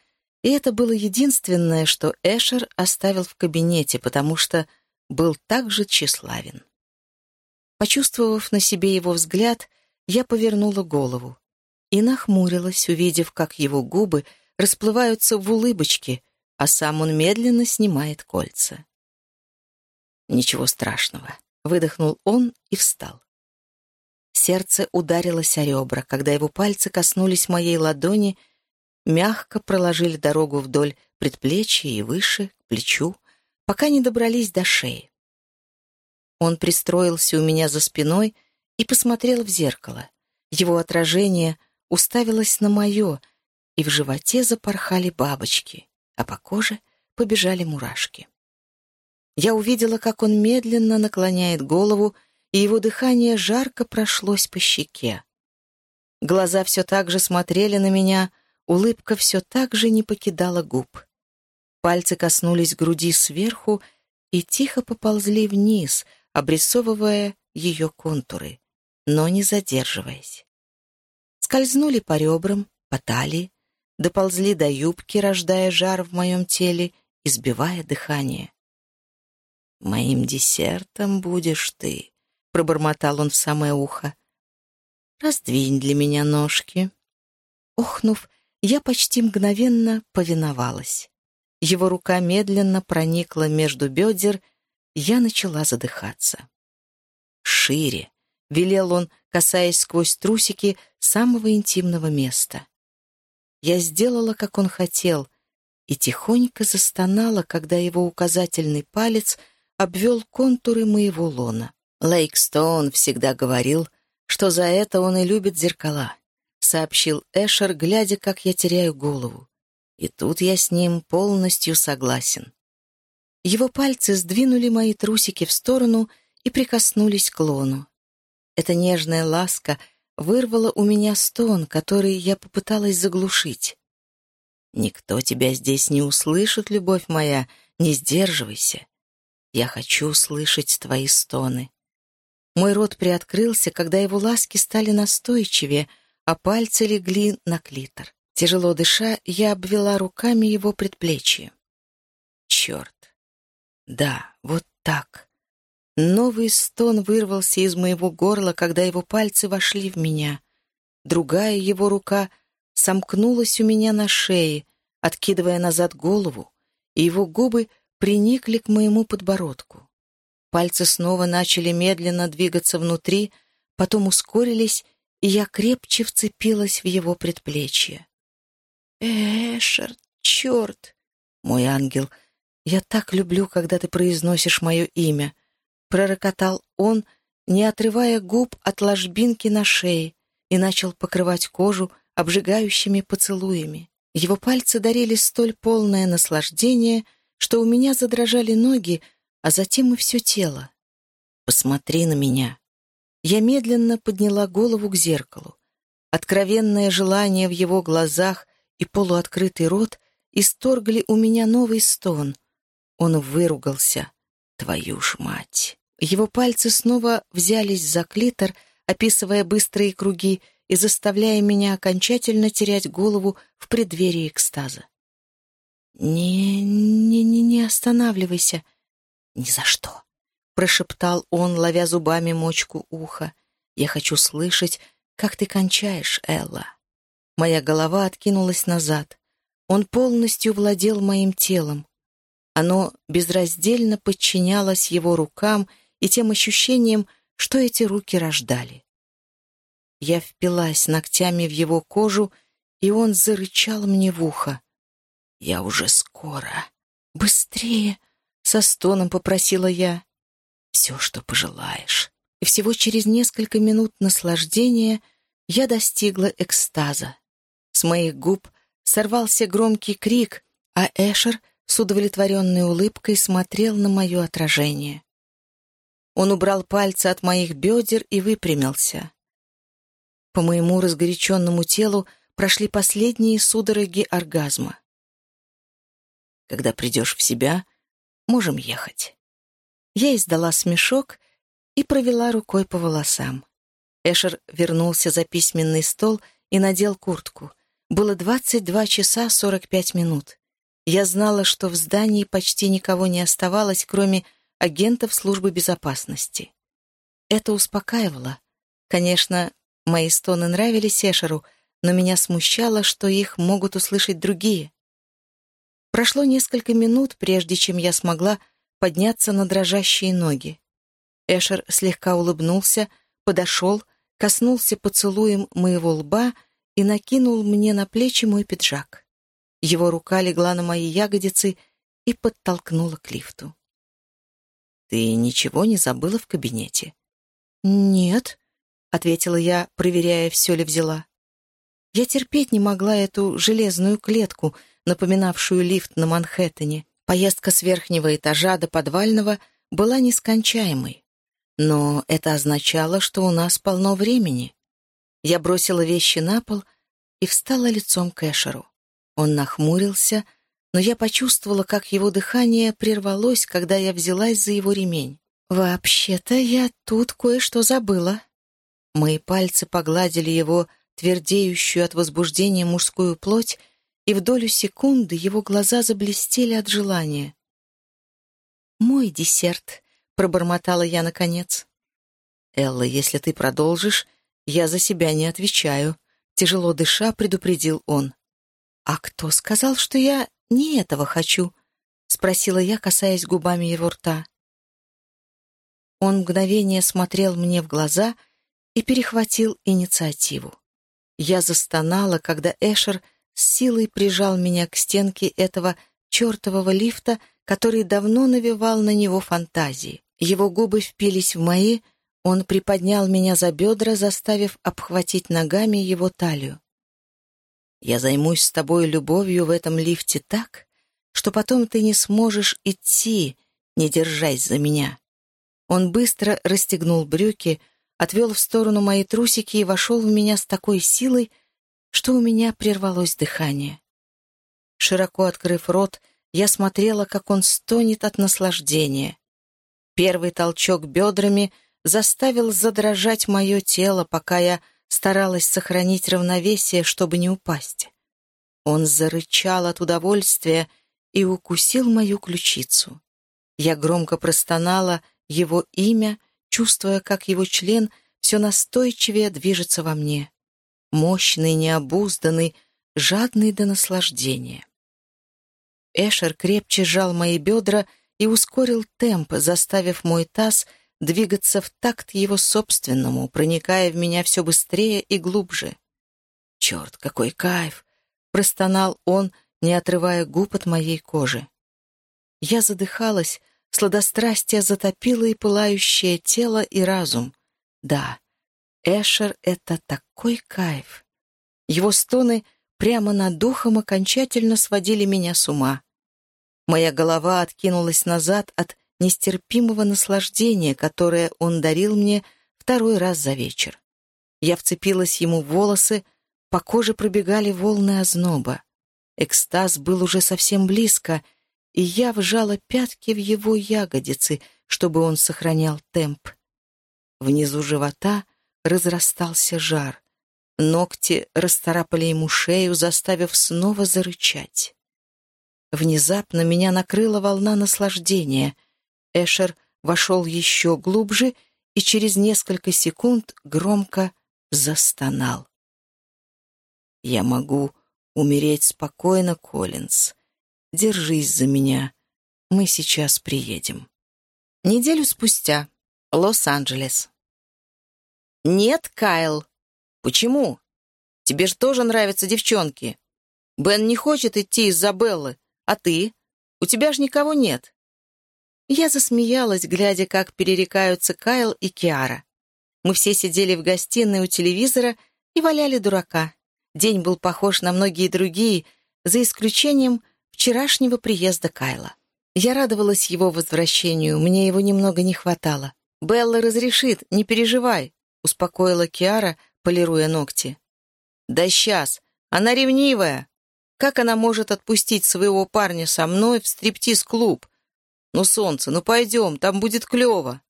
и это было единственное, что Эшер оставил в кабинете, потому что был также тщеславен. Почувствовав на себе его взгляд, я повернула голову и нахмурилась, увидев, как его губы расплываются в улыбочке, а сам он медленно снимает кольца. «Ничего страшного», — выдохнул он и встал. Сердце ударилось о ребра, когда его пальцы коснулись моей ладони, мягко проложили дорогу вдоль предплечья и выше, к плечу, пока не добрались до шеи. Он пристроился у меня за спиной и посмотрел в зеркало. Его отражение уставилось на мое, и в животе запорхали бабочки, а по коже побежали мурашки. Я увидела, как он медленно наклоняет голову, и его дыхание жарко прошлось по щеке. Глаза все так же смотрели на меня, улыбка все так же не покидала губ. Пальцы коснулись груди сверху и тихо поползли вниз, обрисовывая ее контуры, но не задерживаясь. Скользнули по ребрам, по талии, доползли до юбки, рождая жар в моем теле и сбивая дыхание. «Моим десертом будешь ты», — пробормотал он в самое ухо. «Раздвинь для меня ножки». Охнув, я почти мгновенно повиновалась. Его рука медленно проникла между бедер, я начала задыхаться. «Шире!» — велел он, касаясь сквозь трусики самого интимного места. Я сделала, как он хотел, и тихонько застонала, когда его указательный палец обвел контуры моего лона. Лейкстоун всегда говорил, что за это он и любит зеркала, сообщил Эшер, глядя, как я теряю голову. И тут я с ним полностью согласен. Его пальцы сдвинули мои трусики в сторону и прикоснулись к лону. Эта нежная ласка вырвала у меня стон, который я попыталась заглушить. «Никто тебя здесь не услышит, любовь моя, не сдерживайся. Я хочу слышать твои стоны». Мой рот приоткрылся, когда его ласки стали настойчивее, а пальцы легли на клитор. Тяжело дыша, я обвела руками его предплечье. Черт. Да, вот так. Новый стон вырвался из моего горла, когда его пальцы вошли в меня. Другая его рука сомкнулась у меня на шее, откидывая назад голову, и его губы приникли к моему подбородку. Пальцы снова начали медленно двигаться внутри, потом ускорились, и я крепче вцепилась в его предплечье. «Эшер, черт! Мой ангел, я так люблю, когда ты произносишь мое имя!» Пророкотал он, не отрывая губ от ложбинки на шее, и начал покрывать кожу обжигающими поцелуями. Его пальцы дарили столь полное наслаждение, что у меня задрожали ноги, а затем и все тело. «Посмотри на меня». Я медленно подняла голову к зеркалу. Откровенное желание в его глазах и полуоткрытый рот исторгли у меня новый стон. Он выругался. «Твою ж мать!» Его пальцы снова взялись за клитор, описывая быстрые круги и заставляя меня окончательно терять голову в преддверии экстаза. «Не, не, не, не останавливайся. Ни за что!» — прошептал он, ловя зубами мочку уха. «Я хочу слышать, как ты кончаешь, Элла». Моя голова откинулась назад. Он полностью владел моим телом. Оно безраздельно подчинялось его рукам и тем ощущениям, что эти руки рождали. Я впилась ногтями в его кожу, и он зарычал мне в ухо. «Я уже скоро. Быстрее!» — со стоном попросила я. «Все, что пожелаешь». И всего через несколько минут наслаждения я достигла экстаза. С моих губ сорвался громкий крик, а Эшер с удовлетворенной улыбкой смотрел на мое отражение. Он убрал пальцы от моих бедер и выпрямился. По моему разгоряченному телу прошли последние судороги оргазма. Когда придешь в себя, можем ехать. Я издала смешок и провела рукой по волосам. Эшер вернулся за письменный стол и надел куртку. Было 22 часа 45 минут. Я знала, что в здании почти никого не оставалось, кроме агентов службы безопасности. Это успокаивало. Конечно, мои стоны нравились Эшеру, но меня смущало, что их могут услышать другие. Прошло несколько минут, прежде чем я смогла подняться на дрожащие ноги. Эшер слегка улыбнулся, подошел, коснулся поцелуем моего лба и накинул мне на плечи мой пиджак. Его рука легла на мои ягодицы и подтолкнула к лифту. «Ты ничего не забыла в кабинете?» «Нет», — ответила я, проверяя, все ли взяла. Я терпеть не могла эту железную клетку, напоминавшую лифт на Манхэттене. Поездка с верхнего этажа до подвального была нескончаемой. Но это означало, что у нас полно времени. Я бросила вещи на пол и встала лицом к Эшеру. Он нахмурился, но я почувствовала, как его дыхание прервалось, когда я взялась за его ремень. «Вообще-то я тут кое-что забыла». Мои пальцы погладили его твердеющую от возбуждения мужскую плоть, и в долю секунды его глаза заблестели от желания. «Мой десерт», — пробормотала я наконец. «Элла, если ты продолжишь, «Я за себя не отвечаю», — тяжело дыша предупредил он. «А кто сказал, что я не этого хочу?» — спросила я, касаясь губами его рта. Он мгновение смотрел мне в глаза и перехватил инициативу. Я застонала, когда Эшер с силой прижал меня к стенке этого чертового лифта, который давно навевал на него фантазии. Его губы впились в мои, — он приподнял меня за бедра, заставив обхватить ногами его талию. «Я займусь с тобой любовью в этом лифте так, что потом ты не сможешь идти, не держась за меня». Он быстро расстегнул брюки, отвел в сторону мои трусики и вошел в меня с такой силой, что у меня прервалось дыхание. Широко открыв рот, я смотрела, как он стонет от наслаждения. Первый толчок бедрами — заставил задрожать мое тело, пока я старалась сохранить равновесие, чтобы не упасть. Он зарычал от удовольствия и укусил мою ключицу. Я громко простонала его имя, чувствуя, как его член все настойчивее движется во мне. Мощный, необузданный, жадный до наслаждения. Эшер крепче сжал мои бедра и ускорил темп, заставив мой таз двигаться в такт его собственному, проникая в меня все быстрее и глубже. «Черт, какой кайф!» — простонал он, не отрывая губ от моей кожи. Я задыхалась, сладострастие затопило и пылающее тело и разум. Да, Эшер — это такой кайф. Его стоны прямо над духом окончательно сводили меня с ума. Моя голова откинулась назад от нестерпимого наслаждения, которое он дарил мне второй раз за вечер. Я вцепилась ему в волосы, по коже пробегали волны озноба. Экстаз был уже совсем близко, и я вжала пятки в его ягодицы, чтобы он сохранял темп. Внизу живота разрастался жар. Ногти расторапали ему шею, заставив снова зарычать. Внезапно меня накрыла волна наслаждения. Эшер вошел еще глубже и через несколько секунд громко застонал. «Я могу умереть спокойно, Коллинз. Держись за меня. Мы сейчас приедем». Неделю спустя. Лос-Анджелес. «Нет, Кайл». «Почему? Тебе же тоже нравятся девчонки. Бен не хочет идти из-за Беллы, а ты? У тебя же никого нет». Я засмеялась, глядя, как перерекаются Кайл и Киара. Мы все сидели в гостиной у телевизора и валяли дурака. День был похож на многие другие, за исключением вчерашнего приезда Кайла. Я радовалась его возвращению, мне его немного не хватало. «Белла разрешит, не переживай», успокоила Киара, полируя ногти. «Да сейчас! Она ревнивая! Как она может отпустить своего парня со мной в стриптиз-клуб? Ну, солнце, ну пойдем, там будет клево!»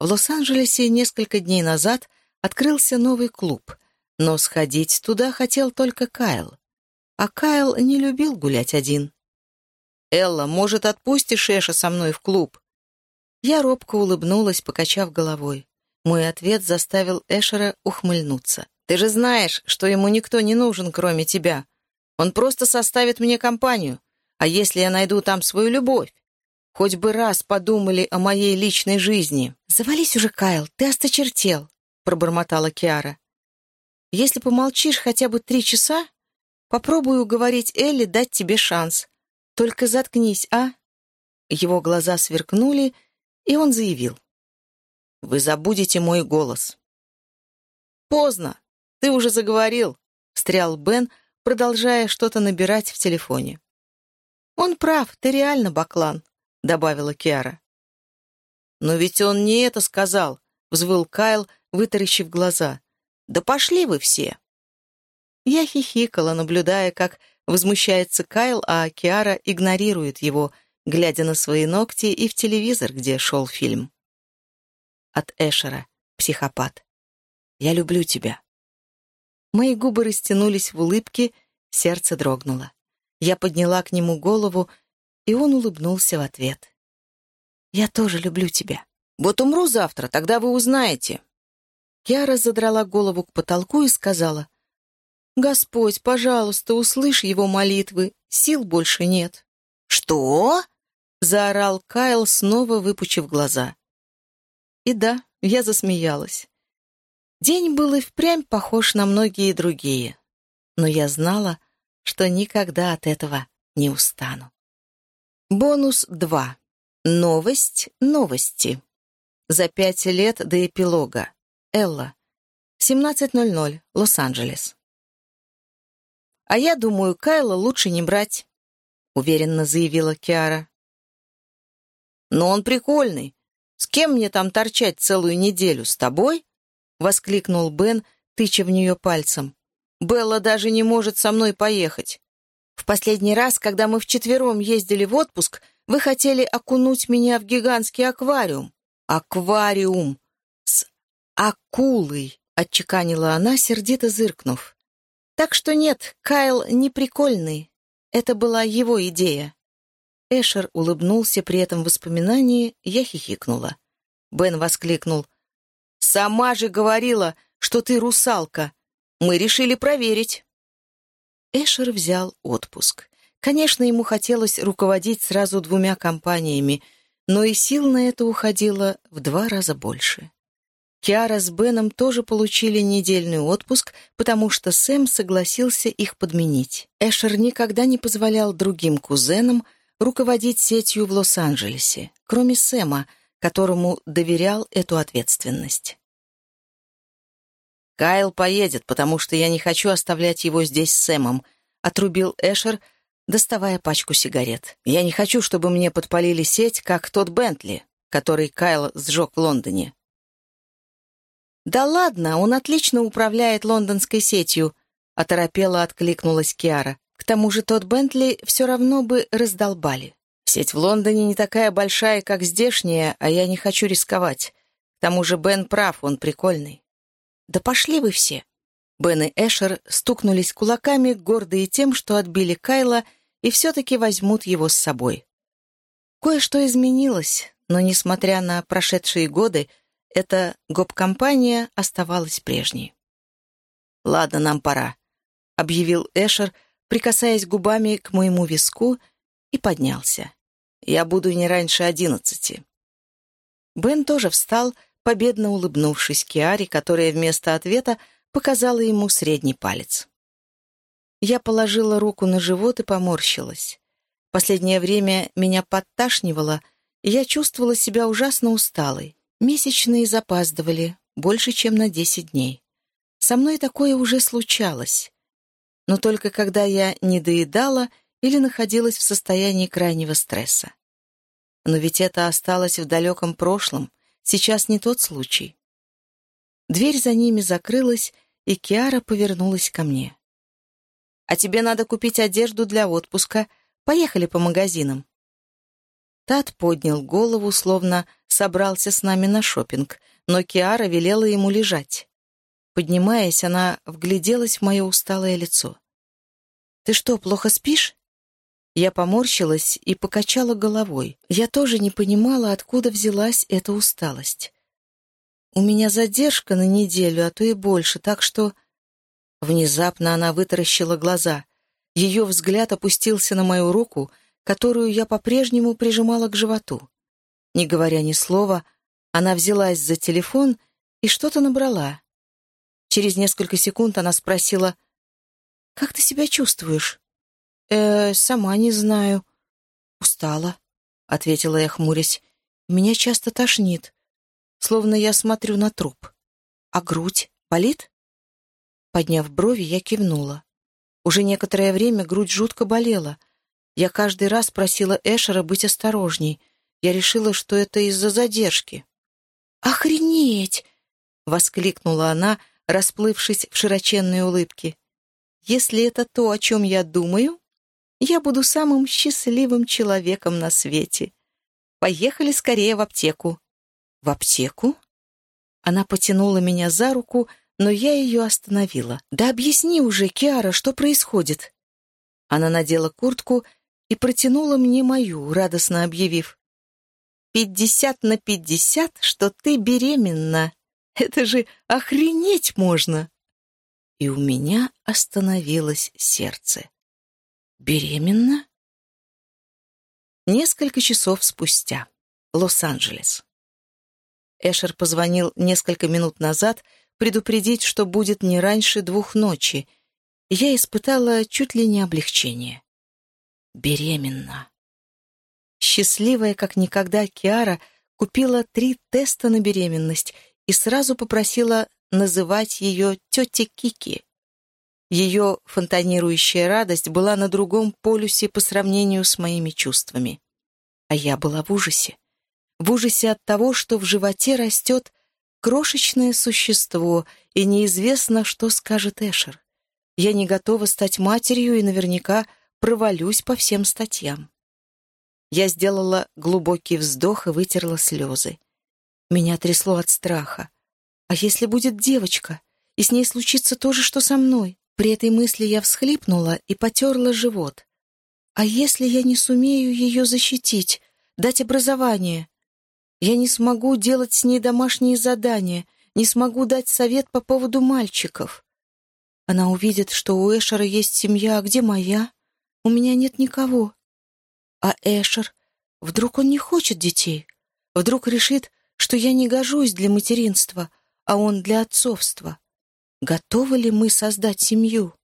В Лос-Анджелесе несколько дней назад открылся новый клуб, но сходить туда хотел только Кайл. А Кайл не любил гулять один. «Элла, может, отпустишь Эша со мной в клуб?» Я робко улыбнулась, покачав головой. Мой ответ заставил Эшера ухмыльнуться. «Ты же знаешь, что ему никто не нужен, кроме тебя. Он просто составит мне компанию. А если я найду там свою любовь? Хоть бы раз подумали о моей личной жизни». «Завались уже, Кайл, ты осточертел», — пробормотала Киара. «Если помолчишь хотя бы три часа, попробую уговорить Элли дать тебе шанс. Только заткнись, а?» Его глаза сверкнули, и он заявил. Вы забудете мой голос». «Поздно. Ты уже заговорил», — встрял Бен, продолжая что-то набирать в телефоне. «Он прав, ты реально баклан», — добавила Киара. «Но ведь он не это сказал», — взвыл Кайл, вытаращив глаза. «Да пошли вы все!» Я хихикала, наблюдая, как возмущается Кайл, а Киара игнорирует его, глядя на свои ногти и в телевизор, где шел фильм от Эшера, психопат. «Я люблю тебя». Мои губы растянулись в улыбке, сердце дрогнуло. Я подняла к нему голову, и он улыбнулся в ответ. «Я тоже люблю тебя». «Вот умру завтра, тогда вы узнаете». Киара задрала голову к потолку и сказала, «Господь, пожалуйста, услышь его молитвы, сил больше нет». «Что?» — заорал Кайл, снова выпучив глаза. И да, я засмеялась. День был и впрямь похож на многие другие, но я знала, что никогда от этого не устану. Бонус 2. Новость новости. За пять лет до эпилога. Элла. 17.00. Лос-Анджелес. «А я думаю, Кайла лучше не брать», — уверенно заявила Киара. «Но он прикольный. «С кем мне там торчать целую неделю? С тобой?» — воскликнул Бен, тыча в нее пальцем. «Белла даже не может со мной поехать. В последний раз, когда мы вчетвером ездили в отпуск, вы хотели окунуть меня в гигантский аквариум. Аквариум! С акулой!» — отчеканила она, сердито зыркнув. «Так что нет, Кайл не прикольный. Это была его идея». Эшер улыбнулся при этом воспоминании, я хихикнула. Бен воскликнул. «Сама же говорила, что ты русалка. Мы решили проверить». Эшер взял отпуск. Конечно, ему хотелось руководить сразу двумя компаниями, но и сил на это уходило в два раза больше. Киара с Беном тоже получили недельный отпуск, потому что Сэм согласился их подменить. Эшер никогда не позволял другим кузенам руководить сетью в Лос-Анджелесе, кроме Сэма, которому доверял эту ответственность. «Кайл поедет, потому что я не хочу оставлять его здесь с Сэмом», — отрубил Эшер, доставая пачку сигарет. «Я не хочу, чтобы мне подпалили сеть, как тот Бентли, который Кайл сжег в Лондоне. «Да ладно, он отлично управляет лондонской сетью», — оторопела откликнулась Киара. «К тому же тот Бентли все равно бы раздолбали. Сеть в Лондоне не такая большая, как здешняя, а я не хочу рисковать. К тому же Бен прав, он прикольный». «Да пошли вы все!» Бен и Эшер стукнулись кулаками, гордые тем, что отбили Кайла и все-таки возьмут его с собой. Кое-что изменилось, но, несмотря на прошедшие годы, эта гоп-компания оставалась прежней. «Ладно, нам пора», — объявил Эшер, прикасаясь губами к моему виску, и поднялся. «Я буду не раньше одиннадцати». Бен тоже встал, победно улыбнувшись Киаре, которая вместо ответа показала ему средний палец. Я положила руку на живот и поморщилась. Последнее время меня подташнивало, и я чувствовала себя ужасно усталой. Месячные запаздывали больше, чем на десять дней. Со мной такое уже случалось. Но только когда я не доедала или находилась в состоянии крайнего стресса. Но ведь это осталось в далеком прошлом, сейчас не тот случай. Дверь за ними закрылась, и Киара повернулась ко мне. «А тебе надо купить одежду для отпуска. Поехали по магазинам». Тат поднял голову, словно собрался с нами на шопинг, но Киара велела ему лежать. Поднимаясь, она вгляделась в мое усталое лицо. «Ты что, плохо спишь?» Я поморщилась и покачала головой. Я тоже не понимала, откуда взялась эта усталость. У меня задержка на неделю, а то и больше, так что... Внезапно она вытаращила глаза. Ее взгляд опустился на мою руку, которую я по-прежнему прижимала к животу. Не говоря ни слова, она взялась за телефон и что-то набрала. Через несколько секунд она спросила, «Как ты себя чувствуешь?» «Э, сама не знаю». «Устала», — ответила я, хмурясь. «Меня часто тошнит, словно я смотрю на труп. А грудь болит?» Подняв брови, я кивнула. Уже некоторое время грудь жутко болела. Я каждый раз просила Эшера быть осторожней — я решила, что это из-за задержки. «Охренеть!» — воскликнула она, расплывшись в широченной улыбке. «Если это то, о чем я думаю, я буду самым счастливым человеком на свете. Поехали скорее в аптеку». «В аптеку?» Она потянула меня за руку, но я ее остановила. «Да объясни уже, Киара, что происходит?» Она надела куртку и протянула мне мою, радостно объявив пятьдесят на пятьдесят, что ты беременна. Это же охренеть можно!» И у меня остановилось сердце. «Беременна?» Несколько часов спустя. Лос-Анджелес. Эшер позвонил несколько минут назад предупредить, что будет не раньше двух ночи, я испытала чуть ли не облегчение. Беременна. Счастливая, как никогда, Киара купила три теста на беременность и сразу попросила называть ее тетя Кики. Ее фонтанирующая радость была на другом полюсе по сравнению с моими чувствами. А я была в ужасе. В ужасе от того, что в животе растет крошечное существо, и неизвестно, что скажет Эшер. Я не готова стать матерью и наверняка провалюсь по всем статьям. Я сделала глубокий вздох и вытерла слезы. Меня трясло от страха. А если будет девочка, и с ней случится то же, что со мной? При этой мысли я всхлипнула и потерла живот. А если я не сумею ее защитить, дать образование? Я не смогу делать с ней домашние задания, не смогу дать совет по поводу мальчиков. Она увидит, что у Эшера есть семья, а где моя? У меня нет никого. А Эшер? Вдруг он не хочет детей? Вдруг решит, что я не гожусь для материнства, а он для отцовства? Готовы ли мы создать семью?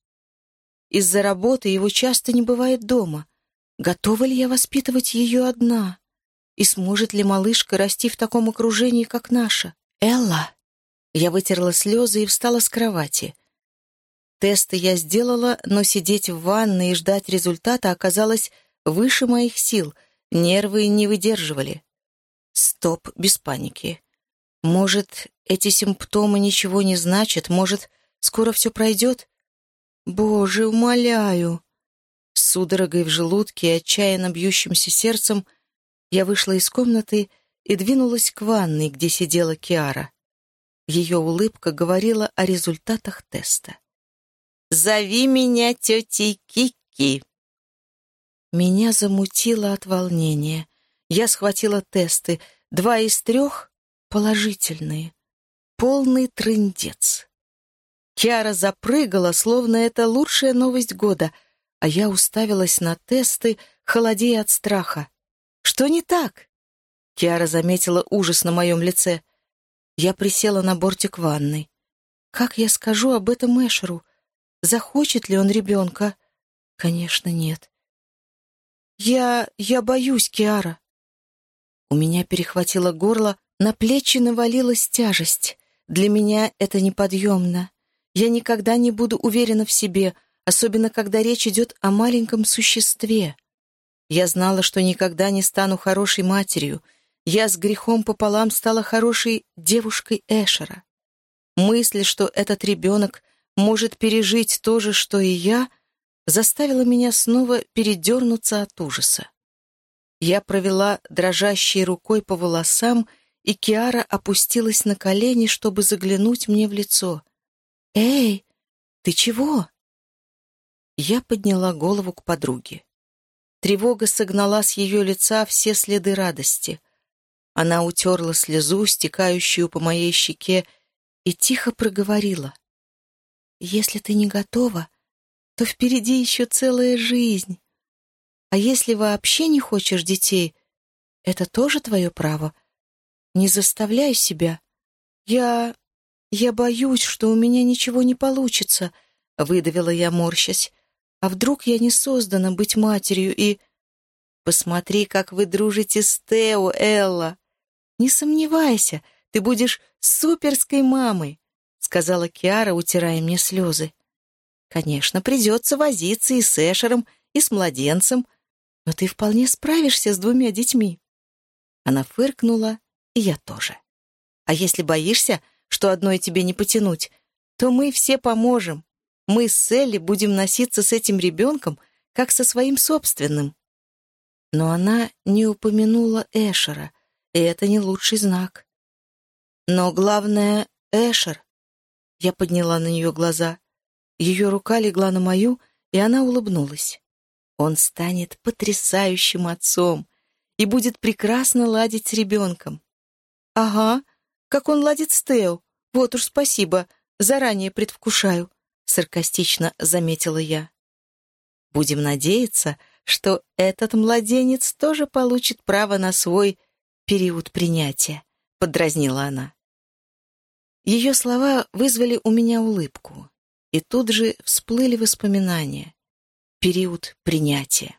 Из-за работы его часто не бывает дома. Готова ли я воспитывать ее одна? И сможет ли малышка расти в таком окружении, как наша? Элла! Я вытерла слезы и встала с кровати. Тесты я сделала, но сидеть в ванной и ждать результата оказалось выше моих сил, нервы не выдерживали. Стоп, без паники. Может, эти симптомы ничего не значат, может, скоро все пройдет? Боже, умоляю. С судорогой в желудке и отчаянно бьющимся сердцем я вышла из комнаты и двинулась к ванной, где сидела Киара. Ее улыбка говорила о результатах теста. Зови меня тетей Кики». Меня замутило от волнения. Я схватила тесты. Два из трех — положительные. Полный трындец. Киара запрыгала, словно это лучшая новость года, а я уставилась на тесты, холодея от страха. «Что не так?» Киара заметила ужас на моем лице. Я присела на бортик ванной. «Как я скажу об этом Эшеру? Захочет ли он ребенка? Конечно, нет. Я... я боюсь, Киара. У меня перехватило горло, на плечи навалилась тяжесть. Для меня это неподъемно. Я никогда не буду уверена в себе, особенно когда речь идет о маленьком существе. Я знала, что никогда не стану хорошей матерью. Я с грехом пополам стала хорошей девушкой Эшера. Мысль, что этот ребенок может пережить то же, что и я, заставило меня снова передернуться от ужаса. Я провела дрожащей рукой по волосам, и Киара опустилась на колени, чтобы заглянуть мне в лицо. «Эй, ты чего?» Я подняла голову к подруге. Тревога согнала с ее лица все следы радости. Она утерла слезу, стекающую по моей щеке, и тихо проговорила. Если ты не готова, то впереди еще целая жизнь. А если вообще не хочешь детей, это тоже твое право. Не заставляй себя. Я... я боюсь, что у меня ничего не получится, — выдавила я, морщась. А вдруг я не создана быть матерью и... Посмотри, как вы дружите с Тео, Элла. Не сомневайся, ты будешь суперской мамой сказала Киара, утирая мне слезы. «Конечно, придется возиться и с Эшером, и с младенцем, но ты вполне справишься с двумя детьми». Она фыркнула, и я тоже. «А если боишься, что одной тебе не потянуть, то мы все поможем. Мы с Элли будем носиться с этим ребенком, как со своим собственным». Но она не упомянула Эшера, и это не лучший знак. Но главное — Эшер. Я подняла на нее глаза. Ее рука легла на мою, и она улыбнулась. Он станет потрясающим отцом и будет прекрасно ладить с ребенком. «Ага, как он ладит с Тео. Вот уж спасибо, заранее предвкушаю», — саркастично заметила я. «Будем надеяться, что этот младенец тоже получит право на свой период принятия», — подразнила она. Ее слова вызвали у меня улыбку, и тут же всплыли воспоминания. Период принятия.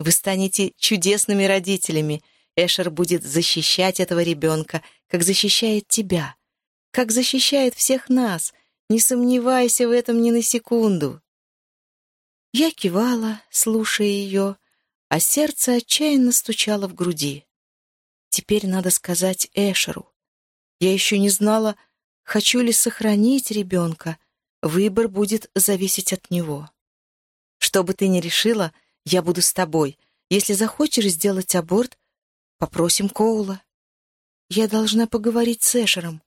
Вы станете чудесными родителями. Эшер будет защищать этого ребенка, как защищает тебя, как защищает всех нас. Не сомневайся в этом ни на секунду. Я кивала, слушая ее, а сердце отчаянно стучало в груди. Теперь надо сказать Эшеру. Я еще не знала, хочу ли сохранить ребенка. Выбор будет зависеть от него. Что бы ты ни решила, я буду с тобой. Если захочешь сделать аборт, попросим Коула. Я должна поговорить с Эшером.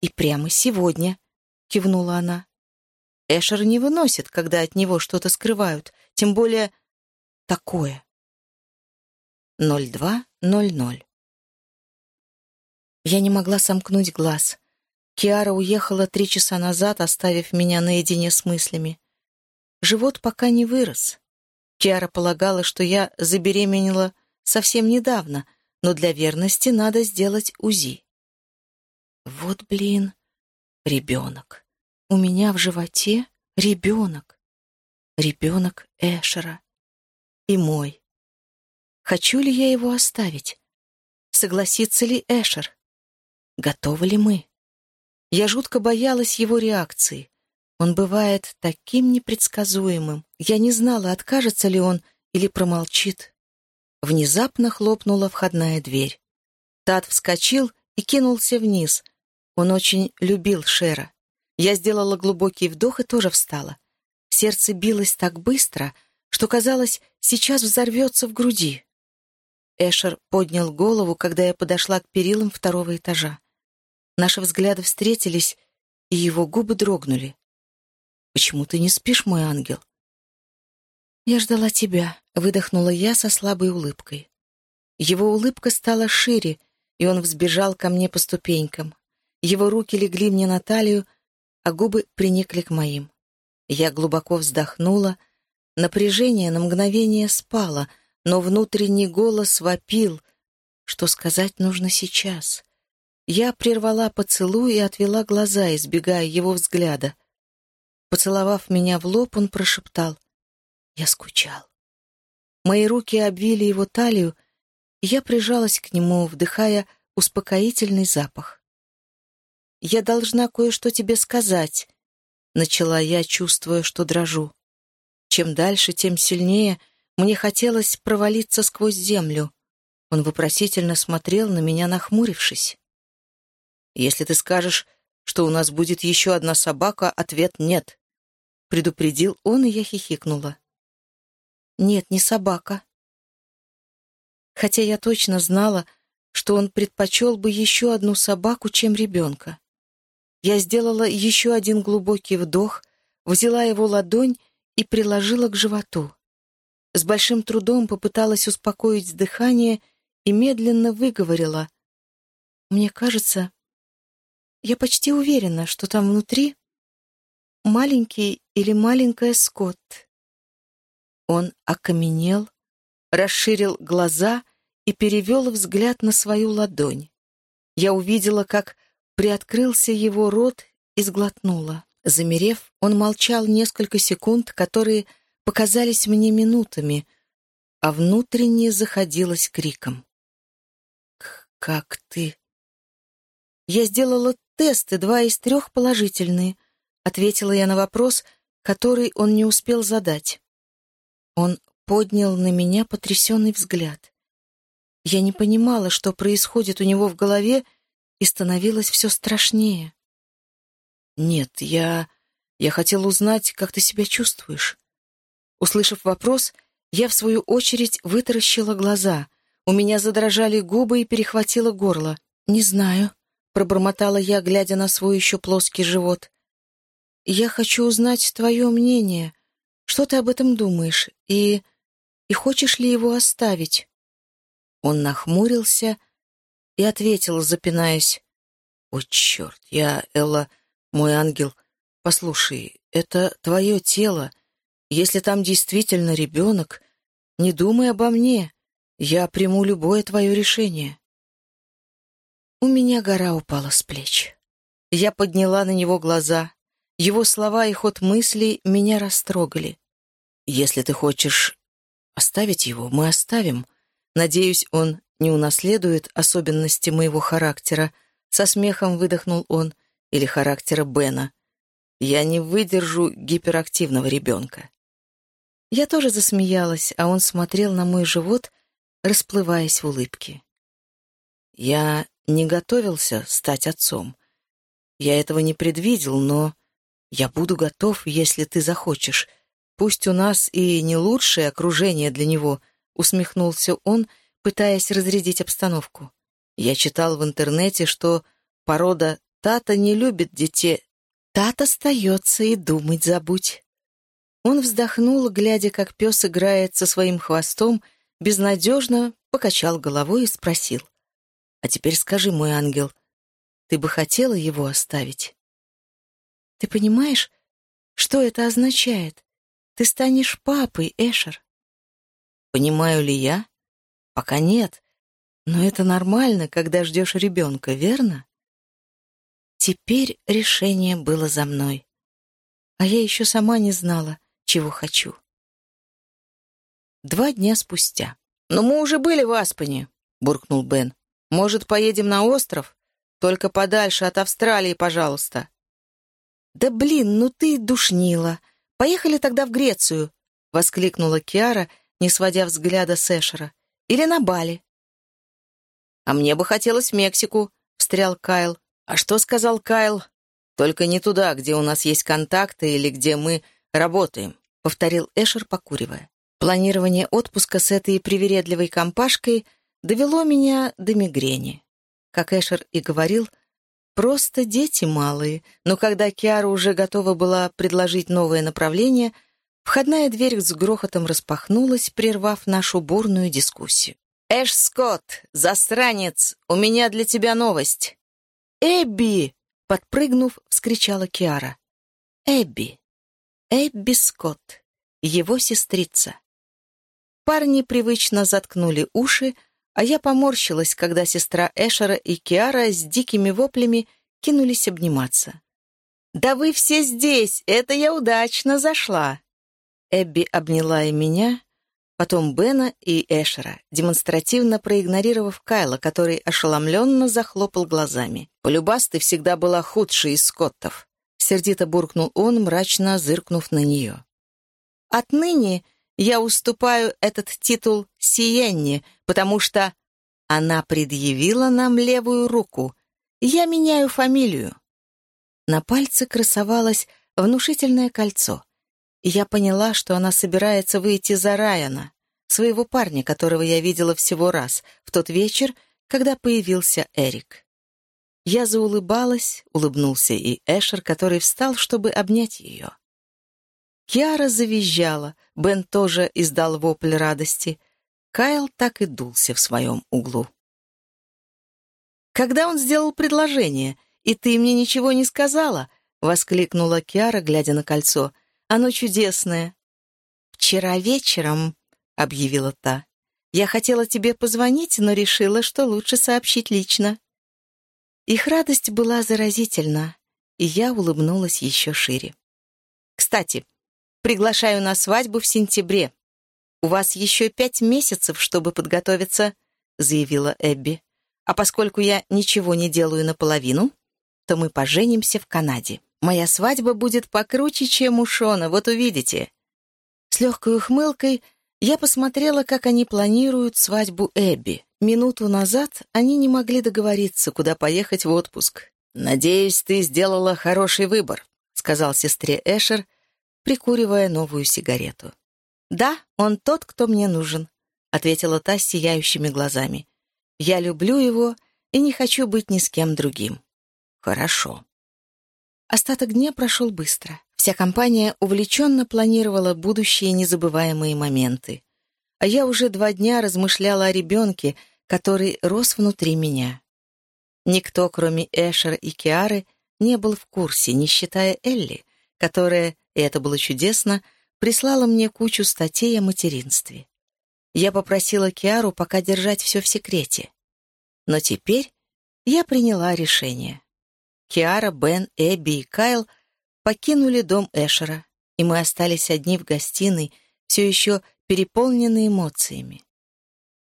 И прямо сегодня, — кивнула она. Эшер не выносит, когда от него что-то скрывают, тем более такое. 02.00 я не могла сомкнуть глаз. Киара уехала три часа назад, оставив меня наедине с мыслями. Живот пока не вырос. Киара полагала, что я забеременела совсем недавно, но для верности надо сделать УЗИ. Вот, блин, ребенок. У меня в животе ребенок. Ребенок Эшера. И мой. Хочу ли я его оставить? Согласится ли Эшер? Готовы ли мы? Я жутко боялась его реакции. Он бывает таким непредсказуемым. Я не знала, откажется ли он или промолчит. Внезапно хлопнула входная дверь. Тат вскочил и кинулся вниз. Он очень любил Шера. Я сделала глубокий вдох и тоже встала. Сердце билось так быстро, что, казалось, сейчас взорвется в груди. Эшер поднял голову, когда я подошла к перилам второго этажа. Наши взгляды встретились, и его губы дрогнули. «Почему ты не спишь, мой ангел?» «Я ждала тебя», — выдохнула я со слабой улыбкой. Его улыбка стала шире, и он взбежал ко мне по ступенькам. Его руки легли мне на талию, а губы приникли к моим. Я глубоко вздохнула, напряжение на мгновение спало, но внутренний голос вопил, что сказать нужно сейчас. Я прервала поцелуй и отвела глаза, избегая его взгляда. Поцеловав меня в лоб, он прошептал. Я скучал. Мои руки обвили его талию, и я прижалась к нему, вдыхая успокоительный запах. «Я должна кое-что тебе сказать», — начала я, чувствуя, что дрожу. Чем дальше, тем сильнее мне хотелось провалиться сквозь землю. Он вопросительно смотрел на меня, нахмурившись. «Если ты скажешь, что у нас будет еще одна собака, ответ нет», — предупредил он, и я хихикнула. «Нет, не собака». Хотя я точно знала, что он предпочел бы еще одну собаку, чем ребенка. Я сделала еще один глубокий вдох, взяла его ладонь и приложила к животу. С большим трудом попыталась успокоить дыхание и медленно выговорила. «Мне кажется, я почти уверена, что там внутри маленький или маленькая Скотт. Он окаменел, расширил глаза и перевел взгляд на свою ладонь. Я увидела, как приоткрылся его рот и сглотнула. Замерев, он молчал несколько секунд, которые показались мне минутами, а внутренне заходилось криком. «Как ты?» Я сделала тесты, два из трех положительные. Ответила я на вопрос, который он не успел задать. Он поднял на меня потрясенный взгляд. Я не понимала, что происходит у него в голове, и становилось все страшнее. «Нет, я... я хотел узнать, как ты себя чувствуешь». Услышав вопрос, я, в свою очередь, вытаращила глаза. У меня задрожали губы и перехватило горло. «Не знаю», пробормотала я, глядя на свой еще плоский живот. «Я хочу узнать твое мнение. Что ты об этом думаешь? И... и хочешь ли его оставить?» Он нахмурился и ответил, запинаясь. «О, черт, я, Элла, мой ангел. Послушай, это твое тело. Если там действительно ребенок, не думай обо мне. Я приму любое твое решение». У меня гора упала с плеч. Я подняла на него глаза. Его слова и ход мыслей меня растрогали. «Если ты хочешь оставить его, мы оставим. Надеюсь, он не унаследует особенности моего характера», — со смехом выдохнул он, или характера Бена. «Я не выдержу гиперактивного ребенка». Я тоже засмеялась, а он смотрел на мой живот, расплываясь в улыбке. Я не готовился стать отцом. Я этого не предвидел, но я буду готов, если ты захочешь. Пусть у нас и не лучшее окружение для него, усмехнулся он, пытаясь разрядить обстановку. Я читал в интернете, что порода Тата не любит детей. Тат остается и думать забудь. Он вздохнул, глядя, как пес играет со своим хвостом, безнадежно покачал головой и спросил. А теперь скажи, мой ангел, ты бы хотела его оставить? Ты понимаешь, что это означает? Ты станешь папой, Эшер. Понимаю ли я? Пока нет. Но это нормально, когда ждешь ребенка, верно? Теперь решение было за мной. А я еще сама не знала, чего хочу. Два дня спустя. «Но мы уже были в Аспене», — буркнул Бен. «Может, поедем на остров? Только подальше от Австралии, пожалуйста». «Да блин, ну ты душнила. Поехали тогда в Грецию», — воскликнула Киара, не сводя взгляда с Эшера. «Или на Бали». «А мне бы хотелось в Мексику», — встрял Кайл. «А что сказал Кайл?» «Только не туда, где у нас есть контакты или где мы работаем», — повторил Эшер, покуривая. Планирование отпуска с этой привередливой компашкой довело меня до мигрени. Как Эшер и говорил, просто дети малые, но когда Киара уже готова была предложить новое направление, входная дверь с грохотом распахнулась, прервав нашу бурную дискуссию. «Эш Скотт, засранец, у меня для тебя новость!» «Эбби!» — подпрыгнув, вскричала Киара. «Эбби! Эбби Скотт, его сестрица!» Парни привычно заткнули уши, а я поморщилась, когда сестра Эшера и Киара с дикими воплями кинулись обниматься. «Да вы все здесь! Это я удачно зашла!» Эбби обняла и меня, потом Бена и Эшера, демонстративно проигнорировав Кайла, который ошеломленно захлопал глазами. «Полюбас, всегда была худшей из скоттов», — сердито буркнул он, мрачно зыркнув на нее. «Отныне я уступаю этот титул Сиенне, потому что она предъявила нам левую руку. Я меняю фамилию». На пальце красовалось внушительное кольцо. Я поняла, что она собирается выйти за Райана, своего парня, которого я видела всего раз, в тот вечер, когда появился Эрик. Я заулыбалась, улыбнулся и Эшер, который встал, чтобы обнять ее. Киара завизжала, Бен тоже издал вопль радости. Кайл так и дулся в своем углу. «Когда он сделал предложение, и ты мне ничего не сказала?» — воскликнула Киара, глядя на кольцо. «Оно чудесное». «Вчера вечером», — объявила та, — «я хотела тебе позвонить, но решила, что лучше сообщить лично». Их радость была заразительна, и я улыбнулась еще шире. «Кстати, Приглашаю на свадьбу в сентябре. У вас еще пять месяцев, чтобы подготовиться», — заявила Эбби. «А поскольку я ничего не делаю наполовину, то мы поженимся в Канаде. Моя свадьба будет покруче, чем у Шона, вот увидите». С легкой ухмылкой я посмотрела, как они планируют свадьбу Эбби. Минуту назад они не могли договориться, куда поехать в отпуск. «Надеюсь, ты сделала хороший выбор», — сказал сестре Эшер, прикуривая новую сигарету. «Да, он тот, кто мне нужен», — ответила та с сияющими глазами. «Я люблю его и не хочу быть ни с кем другим». «Хорошо». Остаток дня прошел быстро. Вся компания увлеченно планировала будущие незабываемые моменты. А я уже два дня размышляла о ребенке, который рос внутри меня. Никто, кроме Эшера и Киары, не был в курсе, не считая Элли, которая и это было чудесно, прислала мне кучу статей о материнстве. Я попросила Киару пока держать все в секрете. Но теперь я приняла решение. Киара, Бен, Эбби и Кайл покинули дом Эшера, и мы остались одни в гостиной, все еще переполненные эмоциями.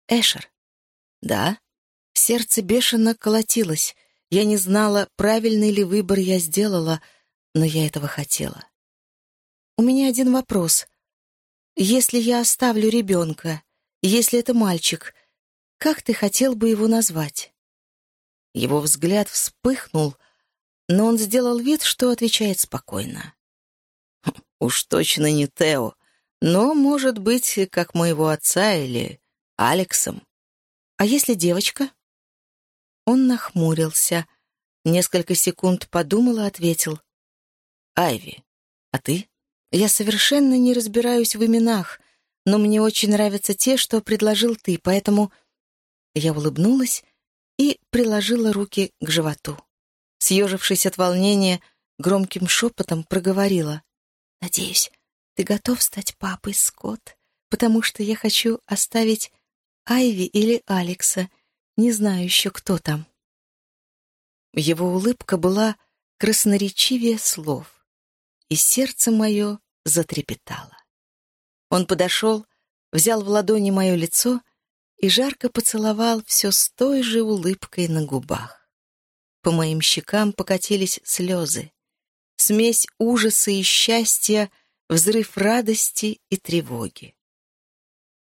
Эшер. Да. Сердце бешено колотилось. Я не знала, правильный ли выбор я сделала, но я этого хотела. У меня один вопрос. Если я оставлю ребенка, если это мальчик, как ты хотел бы его назвать?» Его взгляд вспыхнул, но он сделал вид, что отвечает спокойно. «Хм, «Уж точно не Тео, но, может быть, как моего отца или Алексом. А если девочка?» Он нахмурился, несколько секунд подумал и ответил. «Айви, а ты?» Я совершенно не разбираюсь в именах, но мне очень нравятся те, что предложил ты, поэтому...» Я улыбнулась и приложила руки к животу. Съежившись от волнения, громким шепотом проговорила. «Надеюсь, ты готов стать папой, Скотт? потому что я хочу оставить Айви или Алекса, не знаю еще, кто там. Его улыбка была красноречивее слов, и сердце мое затрепетало. Он подошел, взял в ладони мое лицо и жарко поцеловал все с той же улыбкой на губах. По моим щекам покатились слезы. Смесь ужаса и счастья, взрыв радости и тревоги.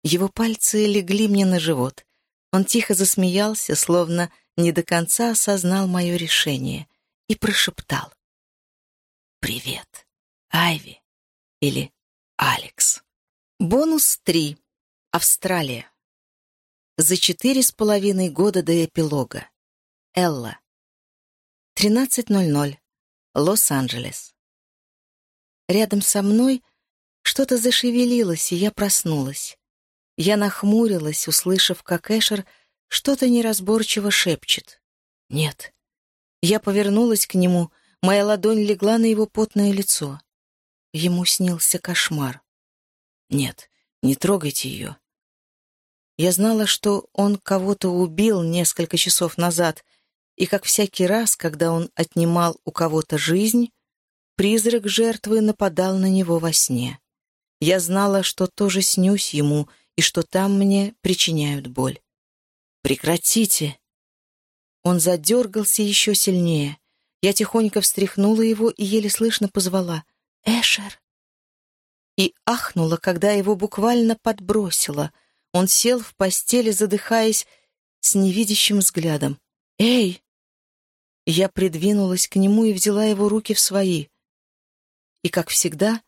Его пальцы легли мне на живот. Он тихо засмеялся, словно не до конца осознал мое решение, и прошептал. «Привет, Айви» или «Алекс». Бонус 3. Австралия. За четыре с половиной года до эпилога. Элла. 13.00. Лос-Анджелес. Рядом со мной что-то зашевелилось, и я проснулась. Я нахмурилась, услышав, как Эшер что-то неразборчиво шепчет. «Нет». Я повернулась к нему, моя ладонь легла на его потное лицо. Ему снился кошмар. Нет, не трогайте ее. Я знала, что он кого-то убил несколько часов назад, и как всякий раз, когда он отнимал у кого-то жизнь, призрак жертвы нападал на него во сне. Я знала, что тоже снюсь ему и что там мне причиняют боль. «Прекратите!» Он задергался еще сильнее. Я тихонько встряхнула его и еле слышно позвала «Эшер!» и ахнула, когда его буквально подбросило. Он сел в постели, задыхаясь, с невидящим взглядом. «Эй!» Я придвинулась к нему и взяла его руки в свои. И, как всегда,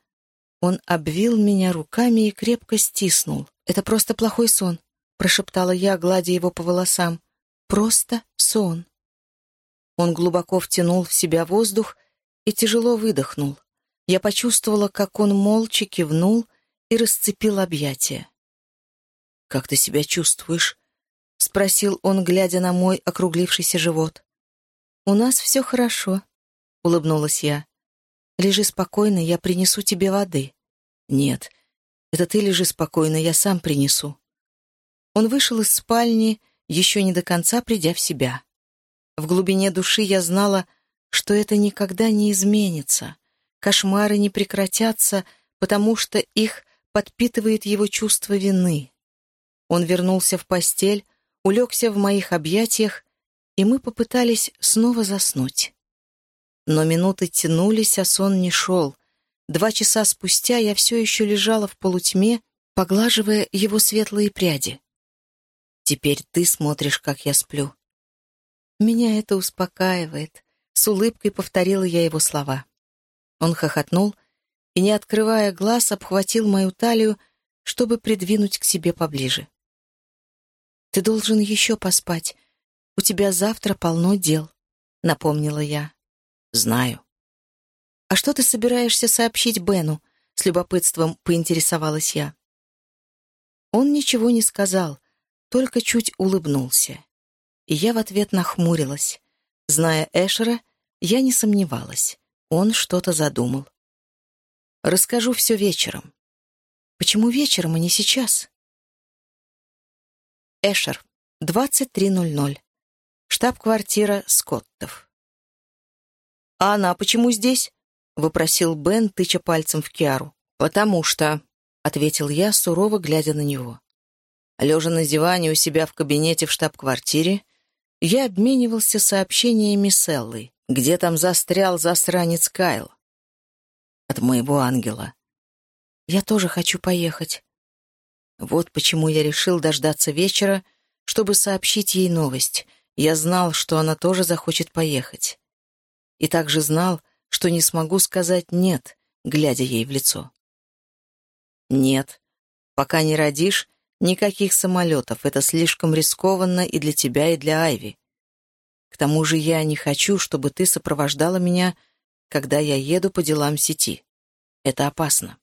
он обвил меня руками и крепко стиснул. «Это просто плохой сон», — прошептала я, гладя его по волосам. «Просто сон». Он глубоко втянул в себя воздух и тяжело выдохнул. Я почувствовала, как он молча кивнул и расцепил объятия. «Как ты себя чувствуешь?» — спросил он, глядя на мой округлившийся живот. «У нас все хорошо», — улыбнулась я. «Лежи спокойно, я принесу тебе воды». «Нет, это ты лежи спокойно, я сам принесу». Он вышел из спальни, еще не до конца придя в себя. В глубине души я знала, что это никогда не изменится. Кошмары не прекратятся, потому что их подпитывает его чувство вины. Он вернулся в постель, улегся в моих объятиях, и мы попытались снова заснуть. Но минуты тянулись, а сон не шел. Два часа спустя я все еще лежала в полутьме, поглаживая его светлые пряди. «Теперь ты смотришь, как я сплю». Меня это успокаивает. С улыбкой повторила я его слова. Он хохотнул и, не открывая глаз, обхватил мою талию, чтобы придвинуть к себе поближе. «Ты должен еще поспать. У тебя завтра полно дел», — напомнила я. «Знаю». «А что ты собираешься сообщить Бену?» — с любопытством поинтересовалась я. Он ничего не сказал, только чуть улыбнулся. И я в ответ нахмурилась. Зная Эшера, я не сомневалась. Он что-то задумал. Расскажу все вечером. Почему вечером, а не сейчас? Эшер, 23.00. Штаб-квартира Скоттов. «А она почему здесь?» — выпросил Бен, тыча пальцем в Киару. «Потому что...» — ответил я, сурово глядя на него. Лежа на диване у себя в кабинете в штаб-квартире, я обменивался сообщениями с Эллой. Где там застрял засранец Кайл? От моего ангела. Я тоже хочу поехать. Вот почему я решил дождаться вечера, чтобы сообщить ей новость. Я знал, что она тоже захочет поехать. И также знал, что не смогу сказать «нет», глядя ей в лицо. «Нет, пока не родишь, никаких самолетов. Это слишком рискованно и для тебя, и для Айви. К тому же я не хочу, чтобы ты сопровождала меня, когда я еду по делам сети. Это опасно.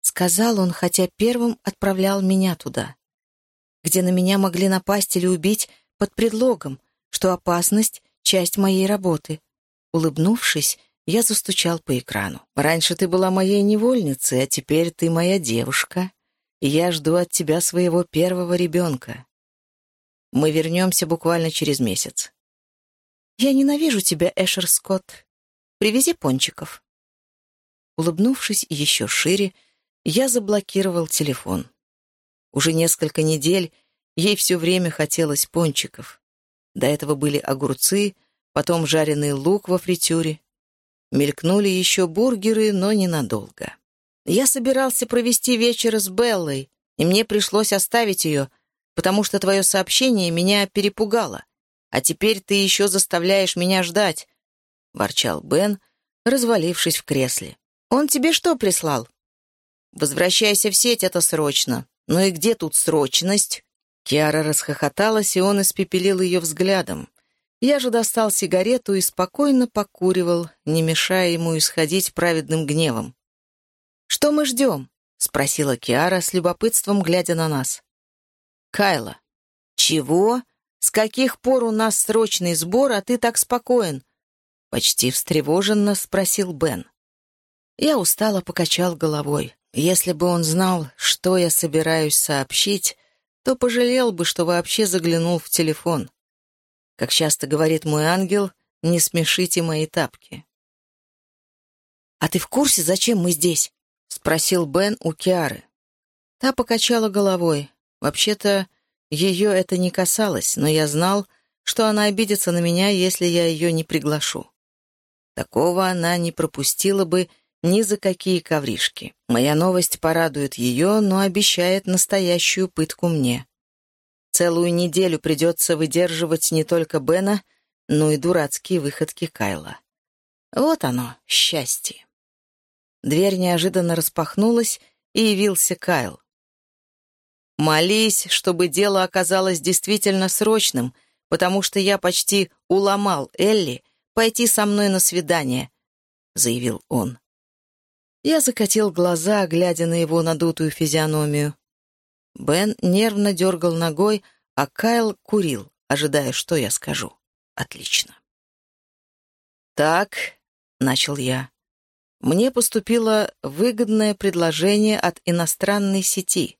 Сказал он, хотя первым отправлял меня туда, где на меня могли напасть или убить под предлогом, что опасность — часть моей работы. Улыбнувшись, Я застучал по экрану. «Раньше ты была моей невольницей, а теперь ты моя девушка, и я жду от тебя своего первого ребенка. Мы вернемся буквально через месяц». «Я ненавижу тебя, Эшер Скотт. Привези пончиков». Улыбнувшись еще шире, я заблокировал телефон. Уже несколько недель ей все время хотелось пончиков. До этого были огурцы, потом жареный лук во фритюре. Мелькнули еще бургеры, но ненадолго. Я собирался провести вечер с Беллой, и мне пришлось оставить ее, потому что твое сообщение меня перепугало. А теперь ты еще заставляешь меня ждать», — ворчал Бен, развалившись в кресле. «Он тебе что прислал?» «Возвращайся в сеть, это срочно. Ну и где тут срочность?» Киара расхохоталась, и он испепелил ее взглядом. Я же достал сигарету и спокойно покуривал, не мешая ему исходить праведным гневом. «Что мы ждем?» — спросила Киара с любопытством, глядя на нас. «Кайла». «Чего? С каких пор у нас срочный сбор, а ты так спокоен?» Почти встревоженно спросил Бен. Я устало покачал головой. Если бы он знал, что я собираюсь сообщить, то пожалел бы, что вообще заглянул в телефон. Как часто говорит мой ангел, не смешите мои тапки. «А ты в курсе, зачем мы здесь?» — спросил Бен у Киары. Та покачала головой. Вообще-то, ее это не касалось, но я знал, что она обидится на меня, если я ее не приглашу. Такого она не пропустила бы ни за какие ковришки. Моя новость порадует ее, но обещает настоящую пытку мне. Целую неделю придется выдерживать не только Бена, но и дурацкие выходки Кайла. Вот оно, счастье. Дверь неожиданно распахнулась, и явился Кайл. «Молись, чтобы дело оказалось действительно срочным, потому что я почти уломал Элли пойти со мной на свидание», — заявил он. Я закатил глаза, глядя на его надутую физиономию. Бен нервно дергал ногой, а Кайл курил, ожидая, что я скажу. Отлично. «Так», — начал я, — «мне поступило выгодное предложение от иностранной сети,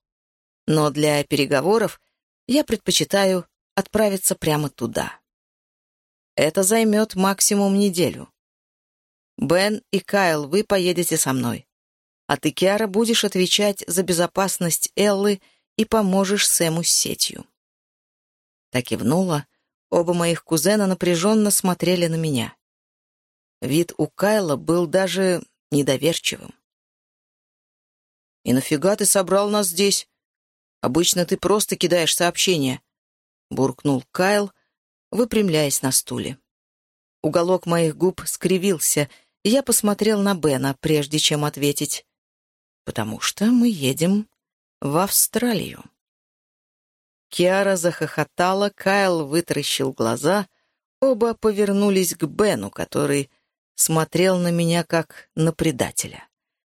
но для переговоров я предпочитаю отправиться прямо туда. Это займет максимум неделю. Бен и Кайл, вы поедете со мной. А ты, Киара, будешь отвечать за безопасность Эллы и поможешь Сэму с сетью». Так кивнула. Оба моих кузена напряженно смотрели на меня. Вид у Кайла был даже недоверчивым. «И нафига ты собрал нас здесь? Обычно ты просто кидаешь сообщения», — буркнул Кайл, выпрямляясь на стуле. Уголок моих губ скривился — я посмотрел на Бена, прежде чем ответить. «Потому что мы едем в Австралию». Киара захохотала, Кайл вытаращил глаза, оба повернулись к Бену, который смотрел на меня как на предателя.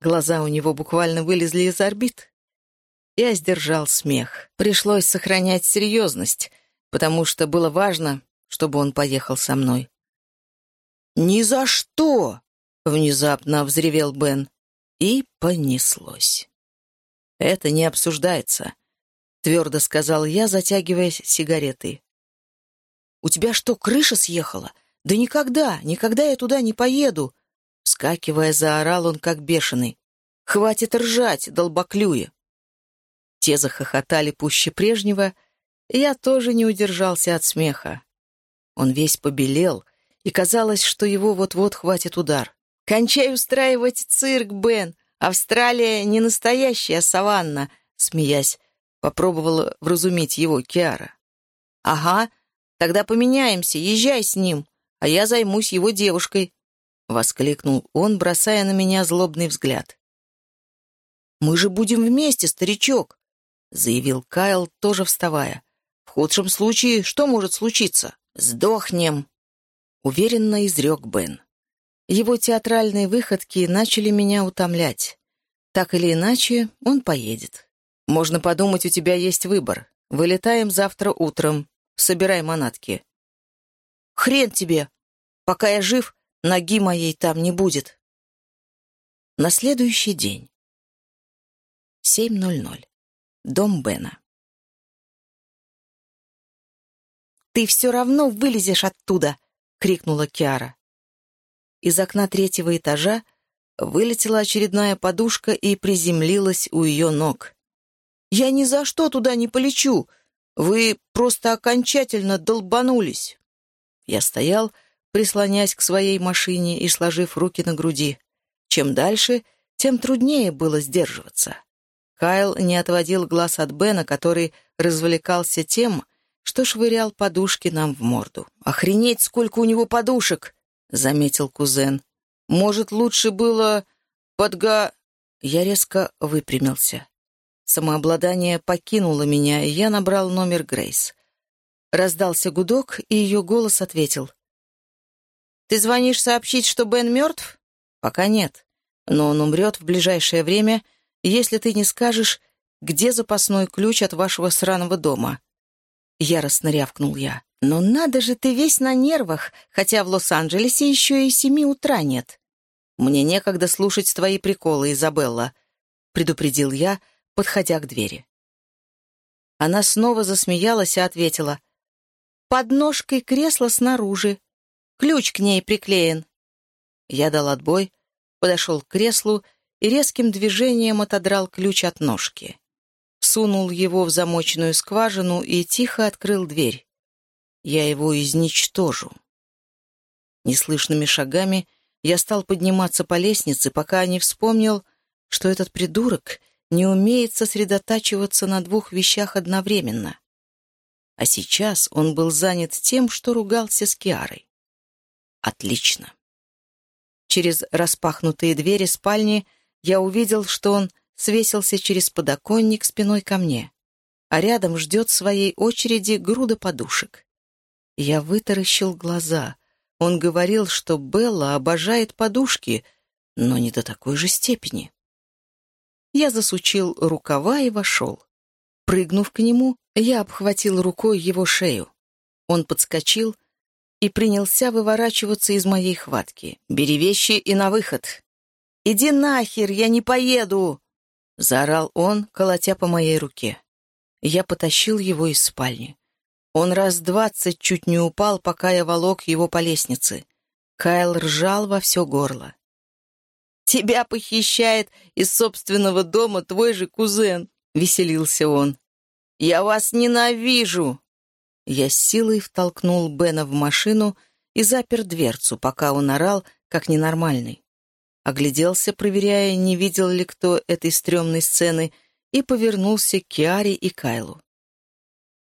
Глаза у него буквально вылезли из орбит. Я сдержал смех. Пришлось сохранять серьезность, потому что было важно, чтобы он поехал со мной. «Ни за что!» Внезапно взревел Бен. И понеслось. «Это не обсуждается», — твердо сказал я, затягиваясь сигаретой. «У тебя что, крыша съехала? Да никогда, никогда я туда не поеду!» Вскакивая, заорал он, как бешеный. «Хватит ржать, долбоклюя!» Те захохотали пуще прежнего, и я тоже не удержался от смеха. Он весь побелел, и казалось, что его вот-вот хватит удар. «Кончай устраивать цирк, Бен! Австралия не настоящая саванна!» Смеясь, попробовала вразумить его Киара. «Ага, тогда поменяемся, езжай с ним, а я займусь его девушкой», — воскликнул он, бросая на меня злобный взгляд. «Мы же будем вместе, старичок», — заявил Кайл, тоже вставая. «В худшем случае что может случиться? Сдохнем», — уверенно изрек Бен. Его театральные выходки начали меня утомлять. Так или иначе, он поедет. Можно подумать, у тебя есть выбор. Вылетаем завтра утром. Собирай манатки. Хрен тебе! Пока я жив, ноги моей там не будет. На следующий день. 7.00. Дом Бена. «Ты все равно вылезешь оттуда!» — крикнула Киара. Из окна третьего этажа вылетела очередная подушка и приземлилась у ее ног. «Я ни за что туда не полечу! Вы просто окончательно долбанулись!» Я стоял, прислонясь к своей машине и сложив руки на груди. Чем дальше, тем труднее было сдерживаться. Кайл не отводил глаз от Бена, который развлекался тем, что швырял подушки нам в морду. «Охренеть, сколько у него подушек!» — заметил кузен. «Может, лучше было подга...» Я резко выпрямился. Самообладание покинуло меня, и я набрал номер Грейс. Раздался гудок, и ее голос ответил. «Ты звонишь сообщить, что Бен мертв?» «Пока нет. Но он умрет в ближайшее время, если ты не скажешь, где запасной ключ от вашего сраного дома». Яростно рявкнул я. «Но надо же, ты весь на нервах, хотя в Лос-Анджелесе еще и семи утра нет». «Мне некогда слушать твои приколы, Изабелла», — предупредил я, подходя к двери. Она снова засмеялась и ответила. «Под ножкой кресла снаружи. Ключ к ней приклеен». Я дал отбой, подошел к креслу и резким движением отодрал ключ от ножки. Сунул его в замочную скважину и тихо открыл дверь. Я его изничтожу. Неслышными шагами я стал подниматься по лестнице, пока не вспомнил, что этот придурок не умеет сосредотачиваться на двух вещах одновременно. А сейчас он был занят тем, что ругался с Киарой. Отлично. Через распахнутые двери спальни я увидел, что он свесился через подоконник спиной ко мне, а рядом ждет своей очереди груда подушек. Я вытаращил глаза. Он говорил, что Белла обожает подушки, но не до такой же степени. Я засучил рукава и вошел. Прыгнув к нему, я обхватил рукой его шею. Он подскочил и принялся выворачиваться из моей хватки. «Бери вещи и на выход!» «Иди нахер, я не поеду!» — заорал он, колотя по моей руке. Я потащил его из спальни. Он раз двадцать чуть не упал, пока я волок его по лестнице. Кайл ржал во все горло. «Тебя похищает из собственного дома твой же кузен», — веселился он. «Я вас ненавижу!» Я с силой втолкнул Бена в машину и запер дверцу, пока он орал, как ненормальный. Огляделся, проверяя, не видел ли кто этой стрёмной сцены, и повернулся к Киаре и Кайлу.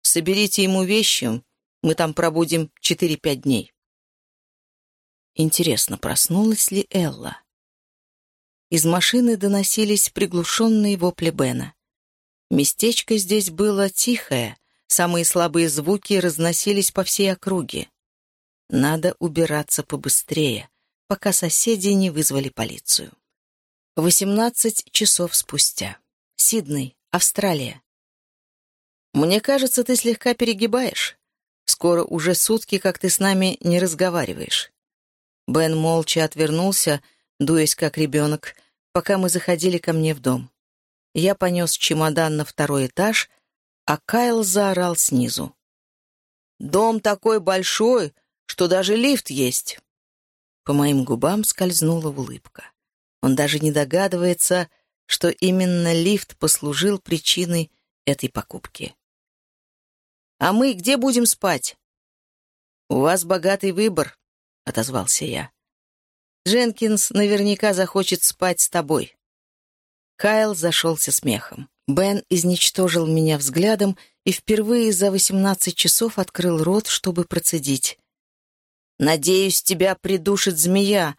«Соберите ему вещи, мы там пробудем четыре-пять дней». Интересно, проснулась ли Элла? Из машины доносились приглушенные вопли Бена. Местечко здесь было тихое, самые слабые звуки разносились по всей округе. Надо убираться побыстрее, пока соседи не вызвали полицию. Восемнадцать часов спустя. Сидней, Австралия. «Мне кажется, ты слегка перегибаешь. Скоро уже сутки, как ты с нами не разговариваешь». Бен молча отвернулся, дуясь как ребенок, пока мы заходили ко мне в дом. Я понес чемодан на второй этаж, а Кайл заорал снизу. «Дом такой большой, что даже лифт есть!» По моим губам скользнула улыбка. Он даже не догадывается, что именно лифт послужил причиной этой покупки. «А мы где будем спать?» «У вас богатый выбор», — отозвался я. Дженкинс наверняка захочет спать с тобой». Кайл зашелся смехом. Бен изничтожил меня взглядом и впервые за восемнадцать часов открыл рот, чтобы процедить. «Надеюсь, тебя придушит змея,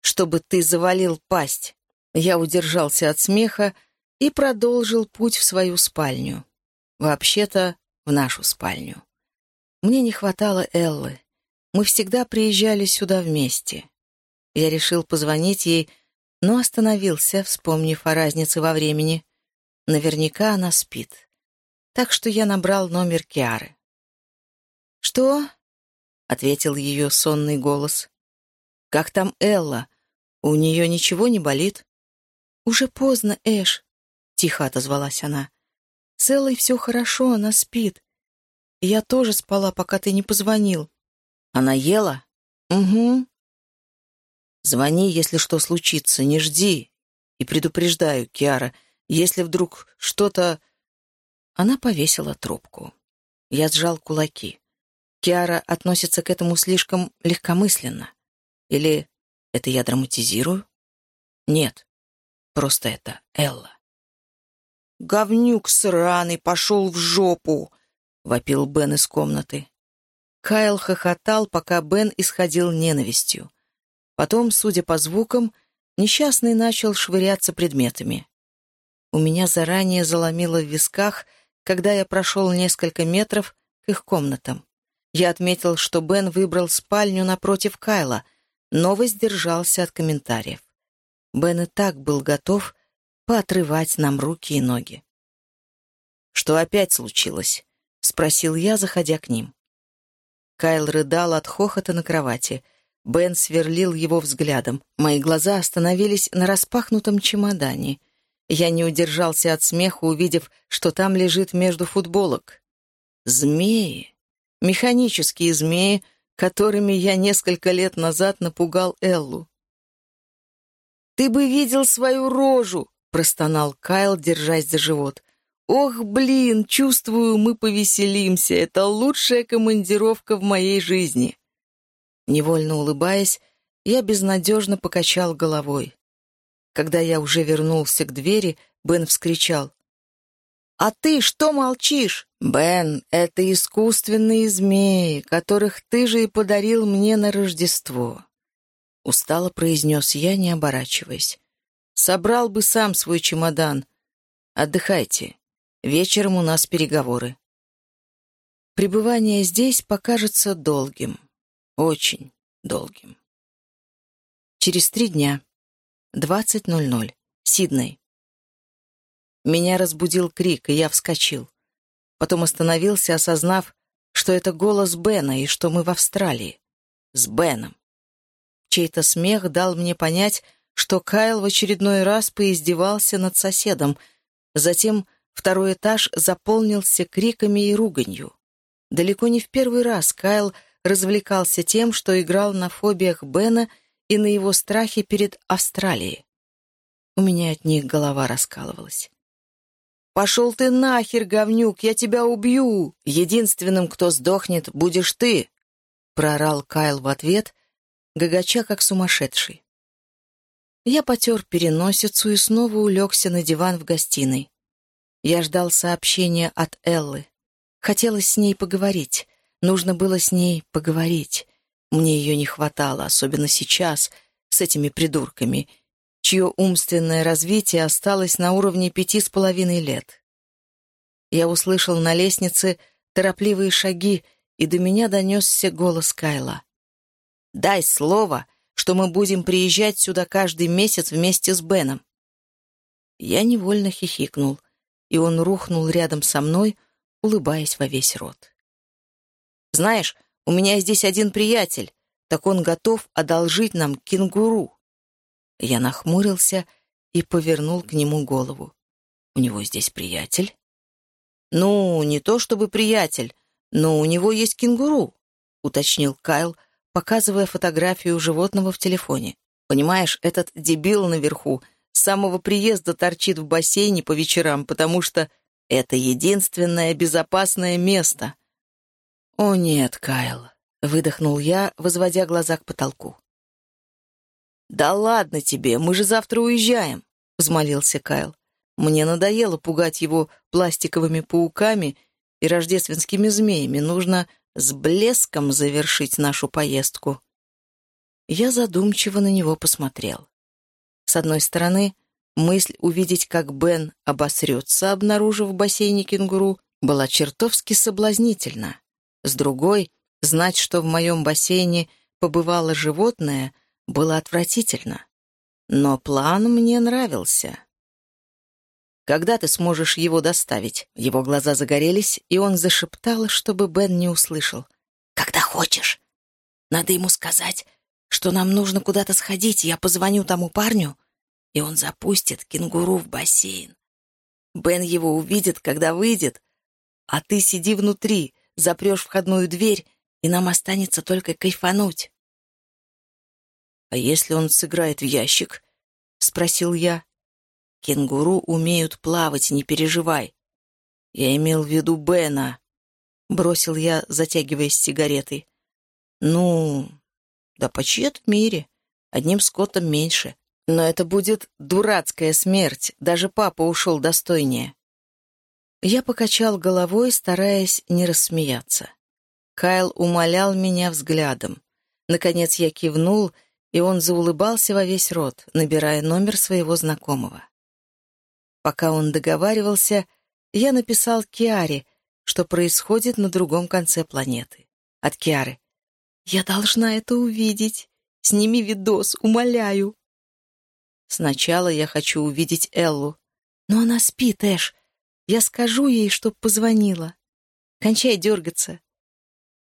чтобы ты завалил пасть». Я удержался от смеха и продолжил путь в свою спальню. Вообще-то, в нашу спальню. Мне не хватало Эллы. Мы всегда приезжали сюда вместе. Я решил позвонить ей, но остановился, вспомнив о разнице во времени. Наверняка она спит. Так что я набрал номер Киары. «Что?» — ответил ее сонный голос. Как там Элла? У нее ничего не болит?» «Уже поздно, Эш», — тихо отозвалась она. «С Эллой все хорошо, она спит. Я тоже спала, пока ты не позвонил». «Она ела?» «Угу». «Звони, если что случится, не жди. И предупреждаю, Киара, если вдруг что-то...» Она повесила трубку. Я сжал кулаки. Киара относится к этому слишком легкомысленно. Или это я драматизирую? Нет, просто это Элла. «Говнюк сраный, пошел в жопу!» — вопил Бен из комнаты. Кайл хохотал, пока Бен исходил ненавистью. Потом, судя по звукам, несчастный начал швыряться предметами. У меня заранее заломило в висках, когда я прошел несколько метров к их комнатам. Я отметил, что Бен выбрал спальню напротив Кайла, но воздержался от комментариев. Бен и так был готов поотрывать нам руки и ноги. «Что опять случилось?» — спросил я, заходя к ним. Кайл рыдал от хохота на кровати. Бен сверлил его взглядом. Мои глаза остановились на распахнутом чемодане. Я не удержался от смеха, увидев, что там лежит между футболок. Змеи. Механические змеи, которыми я несколько лет назад напугал Эллу. «Ты бы видел свою рожу!» — простонал Кайл, держась за живот. «Ох, блин, чувствую, мы повеселимся. Это лучшая командировка в моей жизни». Невольно улыбаясь, я безнадежно покачал головой. Когда я уже вернулся к двери, Бен вскричал. «А ты что молчишь?» «Бен, это искусственные змеи, которых ты же и подарил мне на Рождество», — устало произнес я, не оборачиваясь. «Собрал бы сам свой чемодан. Отдыхайте. Вечером у нас переговоры». Пребывание здесь покажется долгим. Очень долгим. Через три дня. 20.00. Сидней. Меня разбудил крик, и я вскочил. Потом остановился, осознав, что это голос Бена и что мы в Австралии. С Беном. Чей-то смех дал мне понять, что Кайл в очередной раз поиздевался над соседом. Затем второй этаж заполнился криками и руганью. Далеко не в первый раз Кайл развлекался тем, что играл на фобиях Бена и на его страхе перед Австралией. У меня от них голова раскалывалась. «Пошел ты нахер, говнюк, я тебя убью! Единственным, кто сдохнет, будешь ты!» — проорал Кайл в ответ, гагача как сумасшедший. Я потер переносицу и снова улегся на диван в гостиной. Я ждал сообщения от Эллы. Хотелось с ней поговорить. Нужно было с ней поговорить. Мне ее не хватало, особенно сейчас, с этими придурками — чье умственное развитие осталось на уровне пяти с половиной лет. Я услышал на лестнице торопливые шаги, и до меня донесся голос Кайла. «Дай слово, что мы будем приезжать сюда каждый месяц вместе с Беном». Я невольно хихикнул, и он рухнул рядом со мной, улыбаясь во весь рот. «Знаешь, у меня здесь один приятель, так он готов одолжить нам кенгуру». Я нахмурился и повернул к нему голову. «У него здесь приятель?» «Ну, не то чтобы приятель, но у него есть кенгуру», — уточнил Кайл, показывая фотографию животного в телефоне. «Понимаешь, этот дебил наверху с самого приезда торчит в бассейне по вечерам, потому что это единственное безопасное место». «О нет, Кайл», — выдохнул я, возводя глаза к потолку. «Да ладно тебе, мы же завтра уезжаем», — взмолился Кайл. «Мне надоело пугать его пластиковыми пауками и рождественскими змеями. Нужно с блеском завершить нашу поездку». Я задумчиво на него посмотрел. С одной стороны, мысль увидеть, как Бен обосрется, обнаружив в бассейне кенгуру, была чертовски соблазнительна. С другой, знать, что в моем бассейне побывало животное, было отвратительно. Но план мне нравился. «Когда ты сможешь его доставить?» Его глаза загорелись, и он зашептал, чтобы Бен не услышал. «Когда хочешь. Надо ему сказать, что нам нужно куда-то сходить, я позвоню тому парню, и он запустит кенгуру в бассейн. Бен его увидит, когда выйдет, а ты сиди внутри, запрешь входную дверь, и нам останется только кайфануть. «А если он сыграет в ящик?» — спросил я. «Кенгуру умеют плавать, не переживай. Я имел в виду Бена», — бросил я, затягиваясь сигаретой. «Ну, да почти в мире. Одним скотом меньше. Но это будет дурацкая смерть. Даже папа ушел достойнее». Я покачал головой, стараясь не рассмеяться. Кайл умолял меня взглядом. Наконец я кивнул — и он заулыбался во весь рот, набирая номер своего знакомого. Пока он договаривался, я написал Киаре, что происходит на другом конце планеты. От Киары. «Я должна это увидеть. Сними видос, умоляю». Сначала я хочу увидеть Эллу. Но она спит, Эш. Я скажу ей, чтоб позвонила. Кончай дергаться.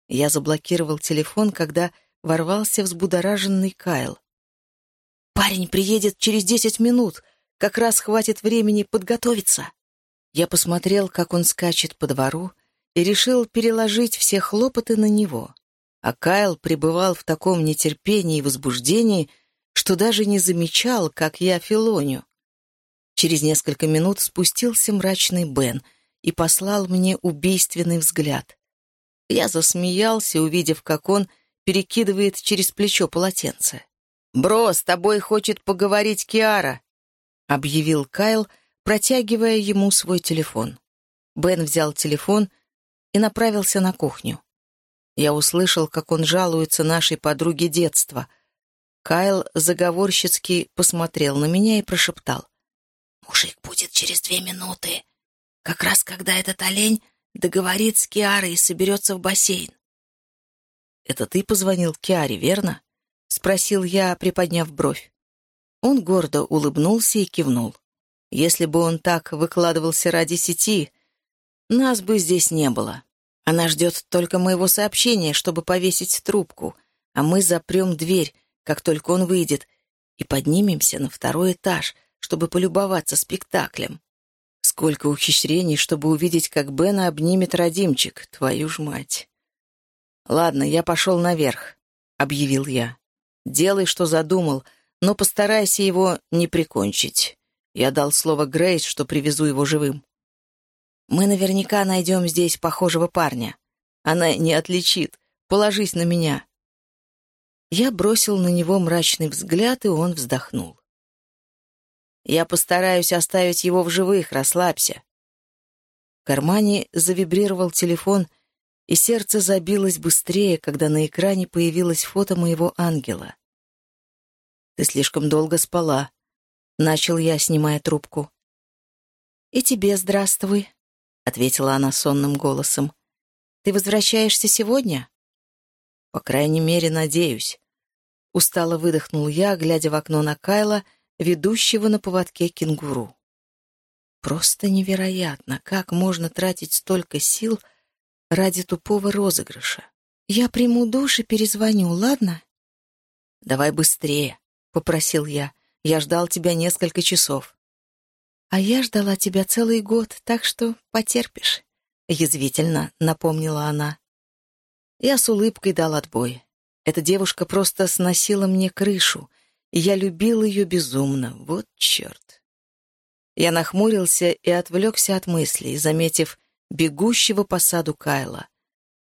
Я заблокировал телефон, когда ворвался взбудораженный Кайл. «Парень приедет через десять минут. Как раз хватит времени подготовиться». Я посмотрел, как он скачет по двору, и решил переложить все хлопоты на него. А Кайл пребывал в таком нетерпении и возбуждении, что даже не замечал, как я филоню. Через несколько минут спустился мрачный Бен и послал мне убийственный взгляд. Я засмеялся, увидев, как он перекидывает через плечо полотенце. «Бро, с тобой хочет поговорить Киара», — объявил Кайл, протягивая ему свой телефон. Бен взял телефон и направился на кухню. Я услышал, как он жалуется нашей подруге детства. Кайл заговорщицки посмотрел на меня и прошептал. «Мужик будет через две минуты, как раз когда этот олень договорит с Киарой и соберется в бассейн. «Это ты позвонил Киаре, верно?» — спросил я, приподняв бровь. Он гордо улыбнулся и кивнул. Если бы он так выкладывался ради сети, нас бы здесь не было. Она ждет только моего сообщения, чтобы повесить трубку, а мы запрем дверь, как только он выйдет, и поднимемся на второй этаж, чтобы полюбоваться спектаклем. Сколько ухищрений, чтобы увидеть, как Бена обнимет родимчик, твою ж мать. «Ладно, я пошел наверх», — объявил я. «Делай, что задумал, но постарайся его не прикончить. Я дал слово Грейс, что привезу его живым». «Мы наверняка найдем здесь похожего парня. Она не отличит. Положись на меня». Я бросил на него мрачный взгляд, и он вздохнул. «Я постараюсь оставить его в живых, расслабься». В кармане завибрировал телефон — и сердце забилось быстрее, когда на экране появилось фото моего ангела. «Ты слишком долго спала», — начал я, снимая трубку. «И тебе здравствуй», — ответила она сонным голосом. «Ты возвращаешься сегодня?» «По крайней мере, надеюсь». Устало выдохнул я, глядя в окно на Кайла, ведущего на поводке кенгуру. Просто невероятно, как можно тратить столько сил — ради тупого розыгрыша. Я приму душ и перезвоню, ладно? Давай быстрее, попросил я. Я ждал тебя несколько часов. А я ждала тебя целый год, так что потерпишь, язвительно напомнила она. Я с улыбкой дал отбой. Эта девушка просто сносила мне крышу, и я любил ее безумно. Вот черт. Я нахмурился и отвлекся от мыслей, заметив бегущего по саду Кайла.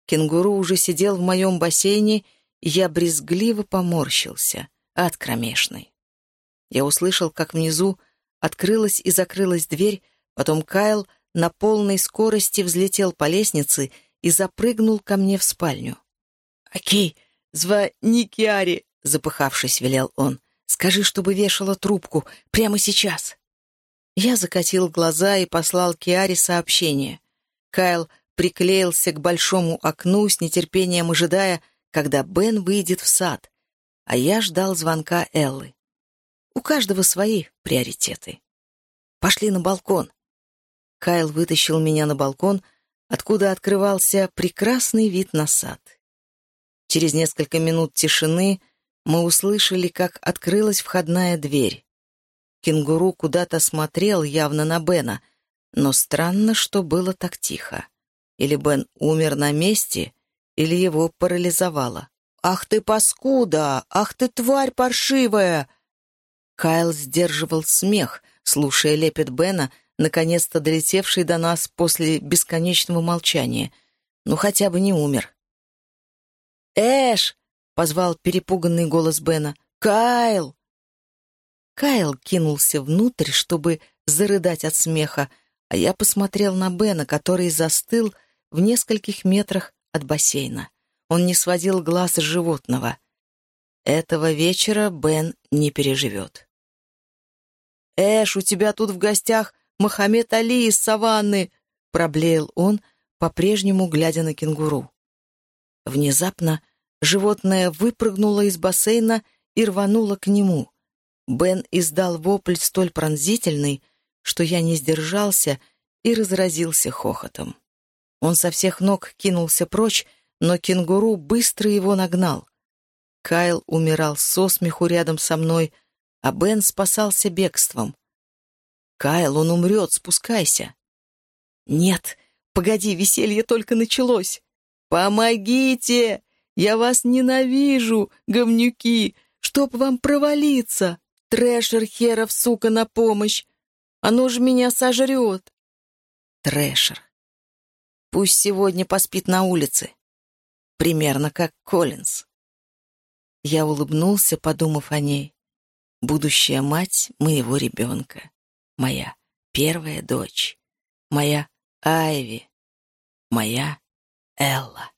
Кенгуру уже сидел в моем бассейне, и я брезгливо поморщился, от кромешной. Я услышал, как внизу открылась и закрылась дверь, потом Кайл на полной скорости взлетел по лестнице и запрыгнул ко мне в спальню. «Окей, звони Киаре», — запыхавшись, велел он. «Скажи, чтобы вешала трубку прямо сейчас». Я закатил глаза и послал Киаре сообщение. Кайл приклеился к большому окну с нетерпением ожидая, когда Бен выйдет в сад, а я ждал звонка Эллы. У каждого свои приоритеты. «Пошли на балкон». Кайл вытащил меня на балкон, откуда открывался прекрасный вид на сад. Через несколько минут тишины мы услышали, как открылась входная дверь. Кенгуру куда-то смотрел явно на Бена, но странно, что было так тихо. Или Бен умер на месте, или его парализовало. «Ах ты паскуда! Ах ты тварь паршивая!» Кайл сдерживал смех, слушая лепет Бена, наконец-то долетевший до нас после бесконечного молчания. Ну, хотя бы не умер. «Эш!» — позвал перепуганный голос Бена. «Кайл!» Кайл кинулся внутрь, чтобы зарыдать от смеха, а я посмотрел на Бена, который застыл в нескольких метрах от бассейна. Он не сводил глаз с животного. Этого вечера Бен не переживет. «Эш, у тебя тут в гостях Мохаммед Али из саванны!» — проблеял он, по-прежнему глядя на кенгуру. Внезапно животное выпрыгнуло из бассейна и рвануло к нему. Бен издал вопль столь пронзительный, что я не сдержался и разразился хохотом. Он со всех ног кинулся прочь, но кенгуру быстро его нагнал. Кайл умирал со смеху рядом со мной, а Бен спасался бегством. «Кайл, он умрет, спускайся!» «Нет, погоди, веселье только началось!» «Помогите! Я вас ненавижу, говнюки! Чтоб вам провалиться! Трэшер херов, сука, на помощь! Оно же меня сожрет!» Трэшер. Пусть сегодня поспит на улице. Примерно как Коллинз. Я улыбнулся, подумав о ней. Будущая мать моего ребенка. Моя первая дочь. Моя Айви. Моя Элла.